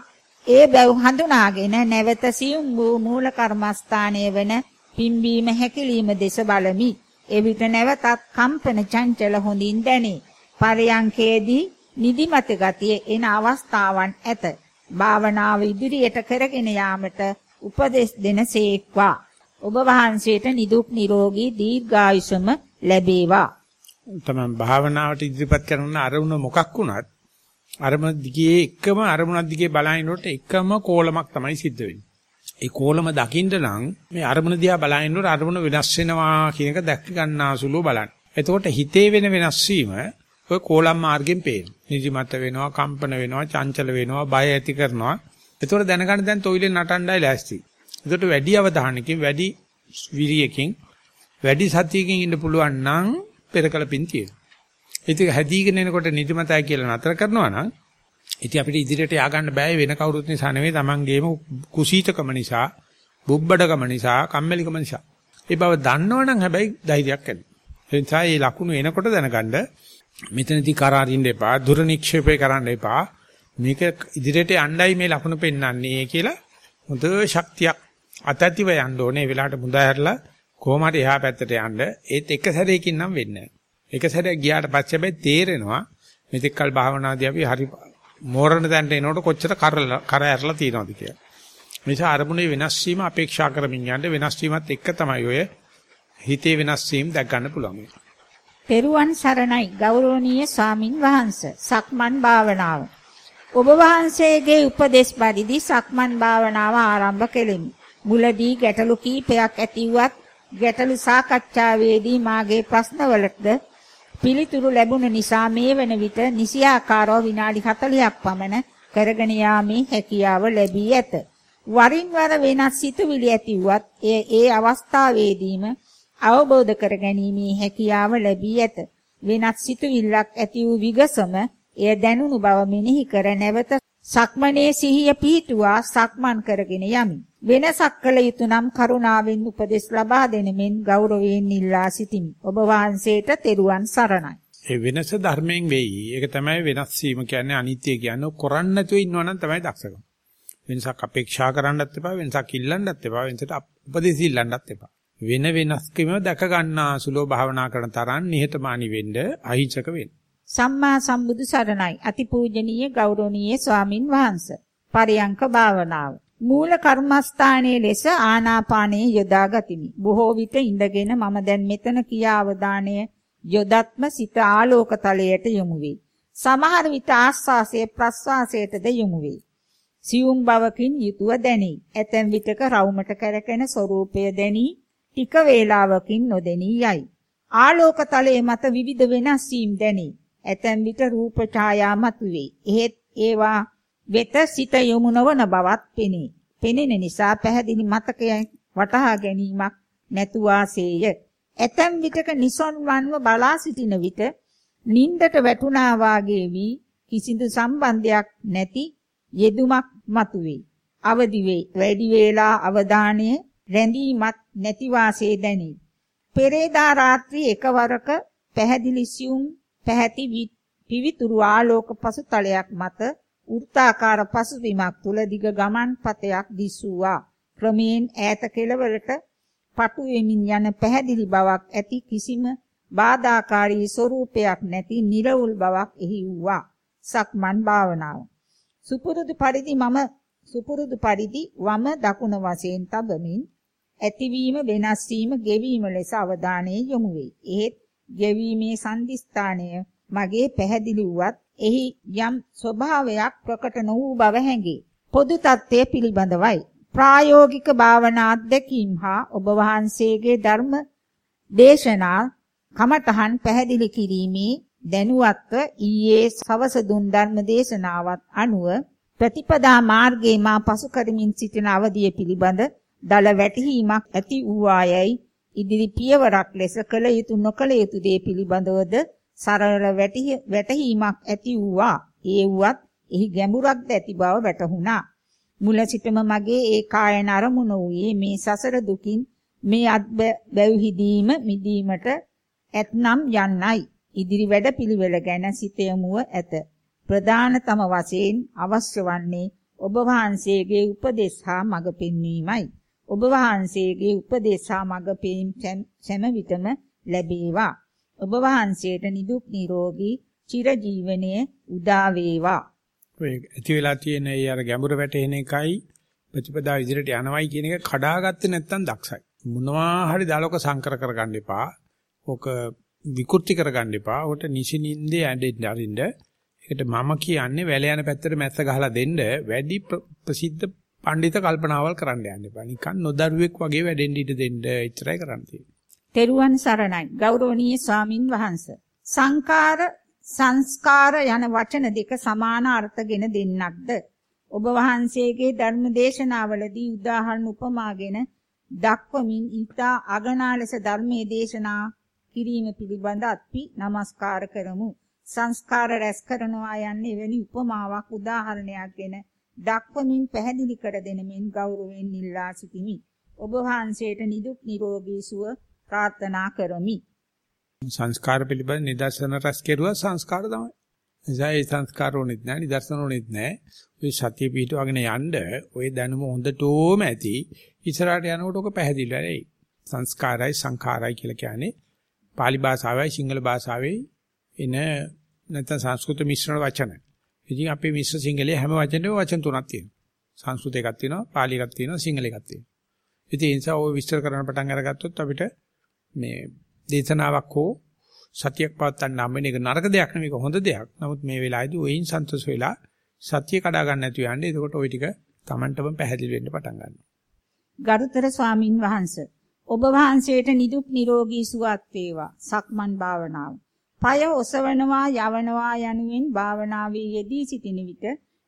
ඒ බැව් හඳුනාගෙන නැවත සියුම් වූ මූල කර්මස්ථානයේ වන පිම්බීම හැකිලිම දෙස බලමි. එවිට නැවතත් කම්පන චංචල හොඳින් දැනේ. පරයන්කේදී නිදිමත ගතිය එන අවස්ථාවන් ඇත. භාවනාව ඉදිරියට කරගෙන යාමට උපදෙස් දෙනසේක්වා. ඔබ වහන්සේට නිදුක් නිරෝගී දීර්ඝායුෂම ලැබේවා. තමයි භාවනාවට ඉදිරිපත් කරන අරමුණ මොකක් වුණත් අරමුණ දිගේ එකම අරමුණක් දිගේ බලනකොට එකම කෝලමක් තමයි සිද්ධ වෙන්නේ. ඒ කෝලම දකින්න නම් මේ අරමුණ දිහා බලනකොට අරමුණ වෙනස් වෙනවා කියන එක දැක් ගන්නාසුලුව බලන්න. එතකොට හිතේ වෙන වෙනස් වීම ඔය කෝලම් මාර්ගෙන් පේනවා. නිදිමත වෙනවා, කම්පන වෙනවා, චංචල වෙනවා, බය ඇති කරනවා. ඒතකොට දැනගන්න දැන් තොইলෙන් නටණ්ඩයි ලෑස්ති. ඒකට වැඩි අවධානයකින්, වැඩි විරියකින්, වැඩි සතියකින් ඉන්න පුළුවන් නම් පෙරකල පින් තියෙනවා. ඒක හැදීගෙන එනකොට නිදිමතයි කියලා නතර කරනවා නම් ඉතින් අපිට ඉදිරියට යා ගන්න බෑ වෙන කවුරුත් නිසා නෙවෙයි Tamangeම කුසීතකම නිසා, බුබ්බඩකම නිසා, කම්මැලිකම නිසා. ඒ බව දන්නවනම් හැබැයි ධෛර්යයක් එනවා. ඒ නිසා මේ ලකුණු එනකොට දැනගන්න මෙතනදී කරාරින්න එපා, දුර නික්ෂේපේ කරන්න එපා. මේක ඉදිරියට යන්නයි මේ ලකුණු පෙන්වන්නේ කියලා හොඳ ශක්තියක් අතැතිව යන්න ඕනේ. ඒ වෙලාවට මුදා හැරලා කොහොම හරි එහා පැත්තට යන්න. ඒත් එක සැරේකින් නම් වෙන්නේ නැහැ. එක සැරයක් ගියාට පස්සේ හැබැයි තේරෙනවා මෙතෙක්කල් භාවනාදී අපි හරි මෝරණ තැනට එනකොට කොච්චර කර කර ඇරලා තියනවද කියලා. නිසා අරමුණේ වෙනස් වීම අපේක්ෂා කරමින් යන්න වෙනස් වීමත් එක්ක තමයි ඔය හිතේ වෙනස් වීම දැක් ගන්න පුළුවන්. පෙරුවන් සරණයි ගෞරවනීය ස්වාමින් වහන්සේ සක්මන් භාවනාව ඔබ වහන්සේගේ උපදේශ පරිදි සක්මන් භාවනාව ආරම්භ කෙලිමි. මුලදී ගැටලු කීපයක් ඇතිවත් ගැටලු සාකච්ඡාවේදී මාගේ ප්‍රශ්නවලට පිළිතුරු ලැබුණ නිසා මේ වන විට නිසියාකාරව විනාඩි 40ක් පමණ කරගෙන යාමේ හැකියාව ලැබී ඇත. වරින් වර වෙනස් සිතුවිලි ඇතිවත් එය ඒ අවස්ථාවේදීම අවබෝධ කර ගැනීමේ හැකියාව ලැබී ඇත. වෙනත් සිතුවිල්ලක් ඇති වූ විගසම එය දැනුණු බව මෙනෙහි කර නැවත සක්මනේ සිහිය පිහිටුවා සක්මන් කරගෙන යමි. වෙනසක් කළ යුතු නම් කරුණාවෙන් උපදෙස් ලබා දෙන මෙන් ගෞරවයෙන් ඉල්ලා සිටිමි. ඔබ වහන්සේට තෙරුවන් සරණයි. ඒ වෙනස ධර්මයෙන් වෙයි. ඒක තමයි වෙනස් වීම කියන්නේ අනිත්‍ය කියන්නේ කරන්න නැතුව ඉන්නවනම් තමයි දක්ෂකම. වෙනසක් අපේක්ෂා කරන්නත් එපා වෙනසක් ඉල්ලන්නත් එපා වෙනසට උපදෙස් ඉල්ලන්නත් එපා. වෙන වෙනස්කම දැක ගන්නා සුලෝ භාවනා කරන තරම් නිහතමානී වෙන්න අහිංසක වෙන්න. සම්මා සම්බුදු සරණයි අතිපූජනීය ගෞරවනීය ස්වාමින් වහන්සේ. පරියංක භාවනාව. මූල කර්මස්ථානයේ ලෙස ආනාපානයේ යොදා ගතිමි. බොහෝ විට ඉඳගෙන මම දැන් මෙතන කියා අවධානය යොදත්ම සිත ආලෝක තලයට යොමු වේ. සමහර විට ආස්වාසයේ ප්‍රස්වාසයටද යොමු වේ. සියුම් බවකින් යුතුව දැනේ. ඇතැම් විටක රවුමට කැරකෙන ස්වરૂපය දැනී ටික වේලාවකින් නොදෙනී යයි. ආලෝක තලයේ මත විවිධ වෙනස් වීම් දැනේ. ඇතැම් විට රූප ඡායා මතුවේ. එහෙත් ඒවා වෙත සිත යොමු නොවන බවත් පෙනේ. පෙනෙන නිසා පැහැදිලි මතකයෙන් වටහා ගැනීමක් නැතුවාසේය. ඇතැම් විටක නිසොන්වන්ව බලා සිටින විට නින්දට වැටුණා වාගේ වී කිසිදු සම්බන්ධයක් නැති යෙදුමක් මතුවේ. අවදි වේ. වැඩි වේලා අවධානය රැඳීමත් නැති වාසේ දැනේ. පෙරේදා රාත්‍රී එකවරක පැහැදිලි සියුම් පැහැති පිවිතුරු ආලෝක පසුතලයක් මත වෘත්තාකාර පසුබිමක් තුල දිග ගමන් පතයක් දිස්සුවා. ක්‍රමයෙන් ඈත කෙළවරට පටු වෙමින් යන පැහැදිලි බවක් ඇති කිසිම බාධාකාරී ස්වરૂපයක් නැති නිර්වුල් බවක් එහි වූවා. සක්මන් භාවනාව. සුපුරුදු පරිදි මම සුපුරුදු පරිදි වම දකුණ වශයෙන් තබමින් ඇතිවීම වෙනස් වීම ගෙවීම ලෙස අවධානය යොමු වේ. එහෙත් ගෙවීමේ සංදිස්ථානය මගේ පැහැදිලි වුවත් එහි යම් ස්වභාවයක් ප්‍රකට නො වූ බව හැඟේ. පොදු தත්ත්වය පිළිබඳවයි. ප්‍රායෝගික භාවනා අධ්‍යක්ීම් හා ඔබ වහන්සේගේ ධර්ම දේශනා කමඨහන් පැහැදිලි කිරීමේ දැනුවත්ව ඊයේ සවස දුන් ධර්ම දේශනාවත් අනුව ප්‍රතිපදා මාර්ගයේ මා පසු කරමින් සිටින අවධිය පිළිබඳ දල වැටහීමක් ඇති වූායයි ඉදිරි පියවරක් ලෙස කළ යුතු නොකළ යුතු දේ පිළිබඳවද සරල වැටහීමක් ඇති වූවා. ඒ වුවත් එහි ගැඹුරක්ද ඇති බව වැටහුණා. මුල සිටම මගේ ඒ කායන අරමුණ වූයේ මේ සසර දුකින් මේ අත් බැව්හිදීම මිදීමට ඇතනම් යන්නයි. ඉදිරි වැඩ පිළිවෙල ගැන සිත යමුව ඇත. ප්‍රධානතම වශයෙන් අවශ්‍ය වන්නේ ඔබ වහන්සේගේ උපදෙස් හා මඟ පෙන්වීමයි. ඔබ වහන්සේගේ උපදේශ හා මඟ පෙම් සෑම විටම ලැබේවා. ඔබ වහන්සේට නිදුක් නිරෝගී චිරජීවනයේ උදා වේවා. ඔය ඇති වෙලා තියෙන ඒ අර ගැඹුර වැටෙන එකයි ප්‍රතිපදා ඉදිරියට යනවයි කියන එක කඩාගත්තේ නැත්නම් දක්ෂයි. මොනවා හරි දාලක සංකර කරගන්න එපා. ඕක විකෘති කරගන්න එපා. ඔකට නිසිනින්දේ ඇඬෙන්න අරින්න. ඒකට මම කියන්නේ වැල යන පැත්තට මැස්ස ගහලා දෙන්න වැඩි ප්‍රසිද්ධ පඬිත කල්පනාවල් කරන්න යන්න එපා. නිකන් නොදරුවෙක් වගේ වැඩෙන්න ඉඩ දෙන්න එච්චරයි කරන්න තියෙන්නේ. තෙරුවන් සරණයි. ගෞරවනීය ස්වාමින් වහන්සේ. සංකාර සංස්කාර යන වචන දෙක සමාන අර්ථගෙන දෙන්නක්ද? ඔබ වහන්සේගේ ධර්ම දේශනාවලදී උදාහරණ උපමාගෙන දක්වමින් ඊට අගනා ලෙස ධර්මයේ දේශනා කිරීම පිළිබඳ අපි নমස්කාර කරමු. සංස්කාර රැස් කරනවා යන්නේ එවැනි උපමාවක් උදාහරණයක්ගෙන දක්වමින් පැහැදිලි කර දෙනමින් ගෞරවයෙන් ඉල්ලා සිටිමි. ඔබ වහන්සේට නිදුක් නිරෝගී සුව ප්‍රාර්ථනා කරමි. සංස්කාර පිළිබඳ නිදර්ශන රැස් කෙරුවා සංස්කාර තමයි. එසා ඒ සංස්කාර ඕනෙත් නැහැ නිදර්ශන ඕනෙත් නැහැ. ඔය සතිය පිටවගෙන යන්න ඔය දැනුම හොඳටම ඇති. ඉස්සරහට යනකොට ඔක පැහැදිලි වෙයි. සංස්කාරයි සංඛාරයි කියලා කියන්නේ pāli භාෂාවයි සිංහල භාෂාවේ එන නැත්නම් සංස්කෘත මිශ්‍රණ වචන. ඉතින් අපේ මිශ්‍ර සිංහලයේ හැම වචනෙම වචන තුනක් තියෙනවා. සංස්කෘත එකක් තියෙනවා, පාලි එකක් තියෙනවා, සිංහල එකක් තියෙනවා. ඉතින් ඒ නිසා ඔය විස්තර කරන්න පටන් අරගත්තොත් අපිට මේ දේශනාවක් හෝ සතියක් පවත්වන්න නම් වෙන එක නරක දෙයක් නෙවෙයි හොඳ දෙයක්. නමුත් මේ වෙලාවේදී ඔයින් සන්තෝෂ වෙලා සතිය කඩා ගන්න නැතුව යන්නේ. එතකොට ওই ටික Tamanටම පැහැදිලි වෙන්න පටන් ගන්නවා. ගරුතර ස්වාමින් වහන්සේ ඔබ වහන්සේට නිදුක් නිරෝගී සුවත් වේවා. සක්මන් භාවනාව. পায় ඔසවනවා යවනවා යනුවෙන් භාවනාවේ යෙදී සිටින විට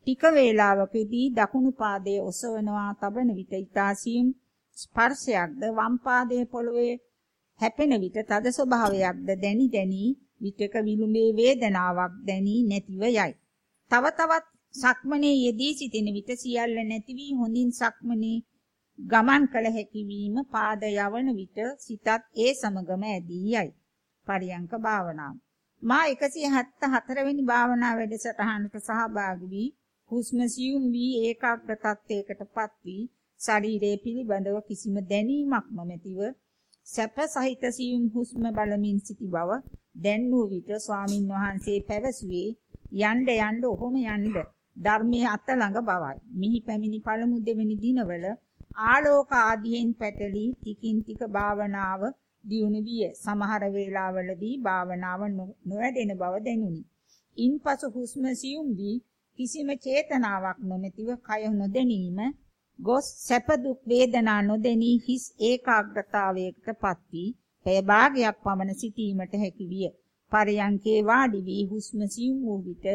ටික වේලාවකදී දකුණු පාදයේ ඔසවනවා තබන විට ඊතාසියුම් ස්පර්ශයක්ද වම් පාදයේ පොළවේ හැපෙන විට තද ස්වභාවයක්ද දැනි දැනි විටක විලුඹේ වේදනාවක් දැනි නැතිව යයි. තව තවත් සක්මනේ යෙදී සිටින විට සියල්ල නැති වී හොඳින් සක්මනේ ගමන් කළ හැකි වීම පාද යවන විට සිතත් ඒ සමගම ඇදී යයි. පරියංක භාවනාව. මා 174 වෙනි භාවනා වැඩසටහනට සහභාගී වී හුස්ම සියුම් වී ඒකාග්‍ර තත්ත්වයකටපත් වී ශරීරයේ පිළිබඳව කිසිම දැනීමක් නොමැතිව සැප සහිත සියුම් හුස්ම බලමින් සිටි බව දැන් වූ විට ස්වාමින් වහන්සේ පැවසුවේ යන්න යන්න ඔහොම යන්න ධර්මයේ අත ළඟ බවයි. මිහි පැමිණි පළමු දෙවෙනි දිනවල ආලෝක ආදීන් පැටලි ටිකින් ටික භාවනාව දියුණු විය. සමහර වේලාවලදී භාවනාව නොවැඩෙන බව දැනුනි. ඉන්පසු හුස්ම සියුම් වී කිසිම චේතනාවක් නොමැතිව කය නොදැනීම ගොස් සැප දුක් වේදනා නොදෙනී හිස් ඒකාග්‍රතාවයකටපත් වී පැය භාගයක් පමණ සිටීමට හැකි විය. පරයන්කේ වාඩි වී හුස්ම සියුම් වූ විට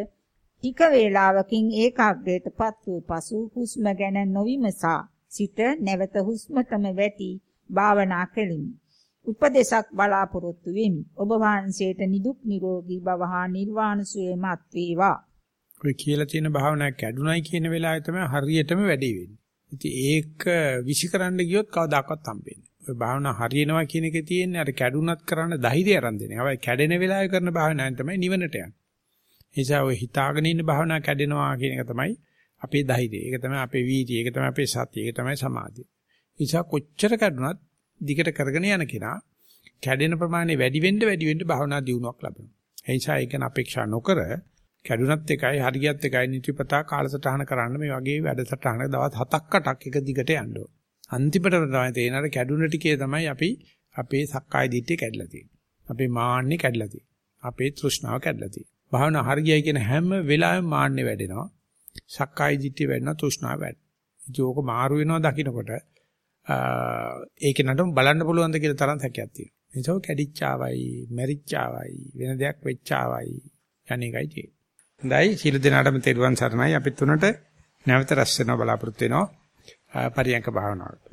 ටික වේලාවකින් ඒකාග්‍රයටපත් වූ පසු හුස්ම ගැන නොවිමසා සිට නැවත හුස්මටම වැටි භාවනා කෙලිමි. උපදේශක් බලාපොරොත්තු වෙමි. ඔබ වහන්සේට නිදුක් නිරෝගී භව හා නිර්වාණ සුවයමත් වේවා. ඔය කියලා තියෙන භාවනාවක් කැඩුනයි කියන වෙලාවේ තමයි හරියටම වැඩේ වෙන්නේ. ඉතින් ඒක විශ්ිකරන්න ගියොත් කවදාකවත් හම්බෙන්නේ. ඔය භාවනා හරියනවා කියන එකේ තියෙන්නේ අර කැඩුනත් කරන්න ධෛර්යය අරන් දෙන. හැබැයි කැඩෙන වෙලාවේ කරන භාවනාවෙන් තමයි නිවනට යන්නේ. ඒ නිසා ඔය හිතාගෙන ඉන්න භාවනා කැඩෙනවා කියන එක තමයි අපේ ධෛර්යය. ඒක තමයි අපේ වීර්යය. ඒක තමයි අපේ සතිය. ඒක තමයි සමාධිය. ඒ නිසා කොච්චර කැඩුනත් දිගට කරගෙන යන කෙනා කැඩෙන ප්‍රමාණය වැඩි වෙන්න වැඩි වෙන්න භාවනා දියුණුවක් ලබනවා. ඒ නිසා ඒක අපේක්ෂා නොකර කැඩුනත් එකයි හරියත් එකයි නිතිපතා කාලසටහන කරන්න මේ වගේ වැඩසටහන දවස් 7ක් 8ක් එක දිගට යන්න ඕන. අන්තිමට තමයි තේරෙනාර කැඩුන ටිකේ තමයි අපි අපේ සක්කාය දිට්ඨිය කැඩලා තියෙන්නේ. අපේ මාන්නේ කැඩලා තියෙන්නේ. අපේ තෘෂ්ණාව කැඩලා තියෙන්නේ. භාවනා හරියයි කියන හැම වෙලාවෙම මාන්නේ වැඩෙනවා. සක්කාය දිට්ඨිය වැඩෙනවා තෘෂ්ණාව වැඩෙනවා. ඉතින් ඕක මාරු වෙනවා දකින්නකොට ඒක නටම බලන්න පුළුවන් ද කියලා තරම් හැකියාවක් තියෙනවා. එනිසා කැඩිච්චාවයි, මැරිච්චාවයි, වෙන දෙයක් වෙච්චාවයි යන්නේයි තියෙන්නේ. හොඳයි. සීල දෙනාටම තෙරුවන් සරණයි. අපි තුනට නැවත රැස් වෙනවා බලාපොරොත්තු වෙනවා පරියංක භාවනාවට.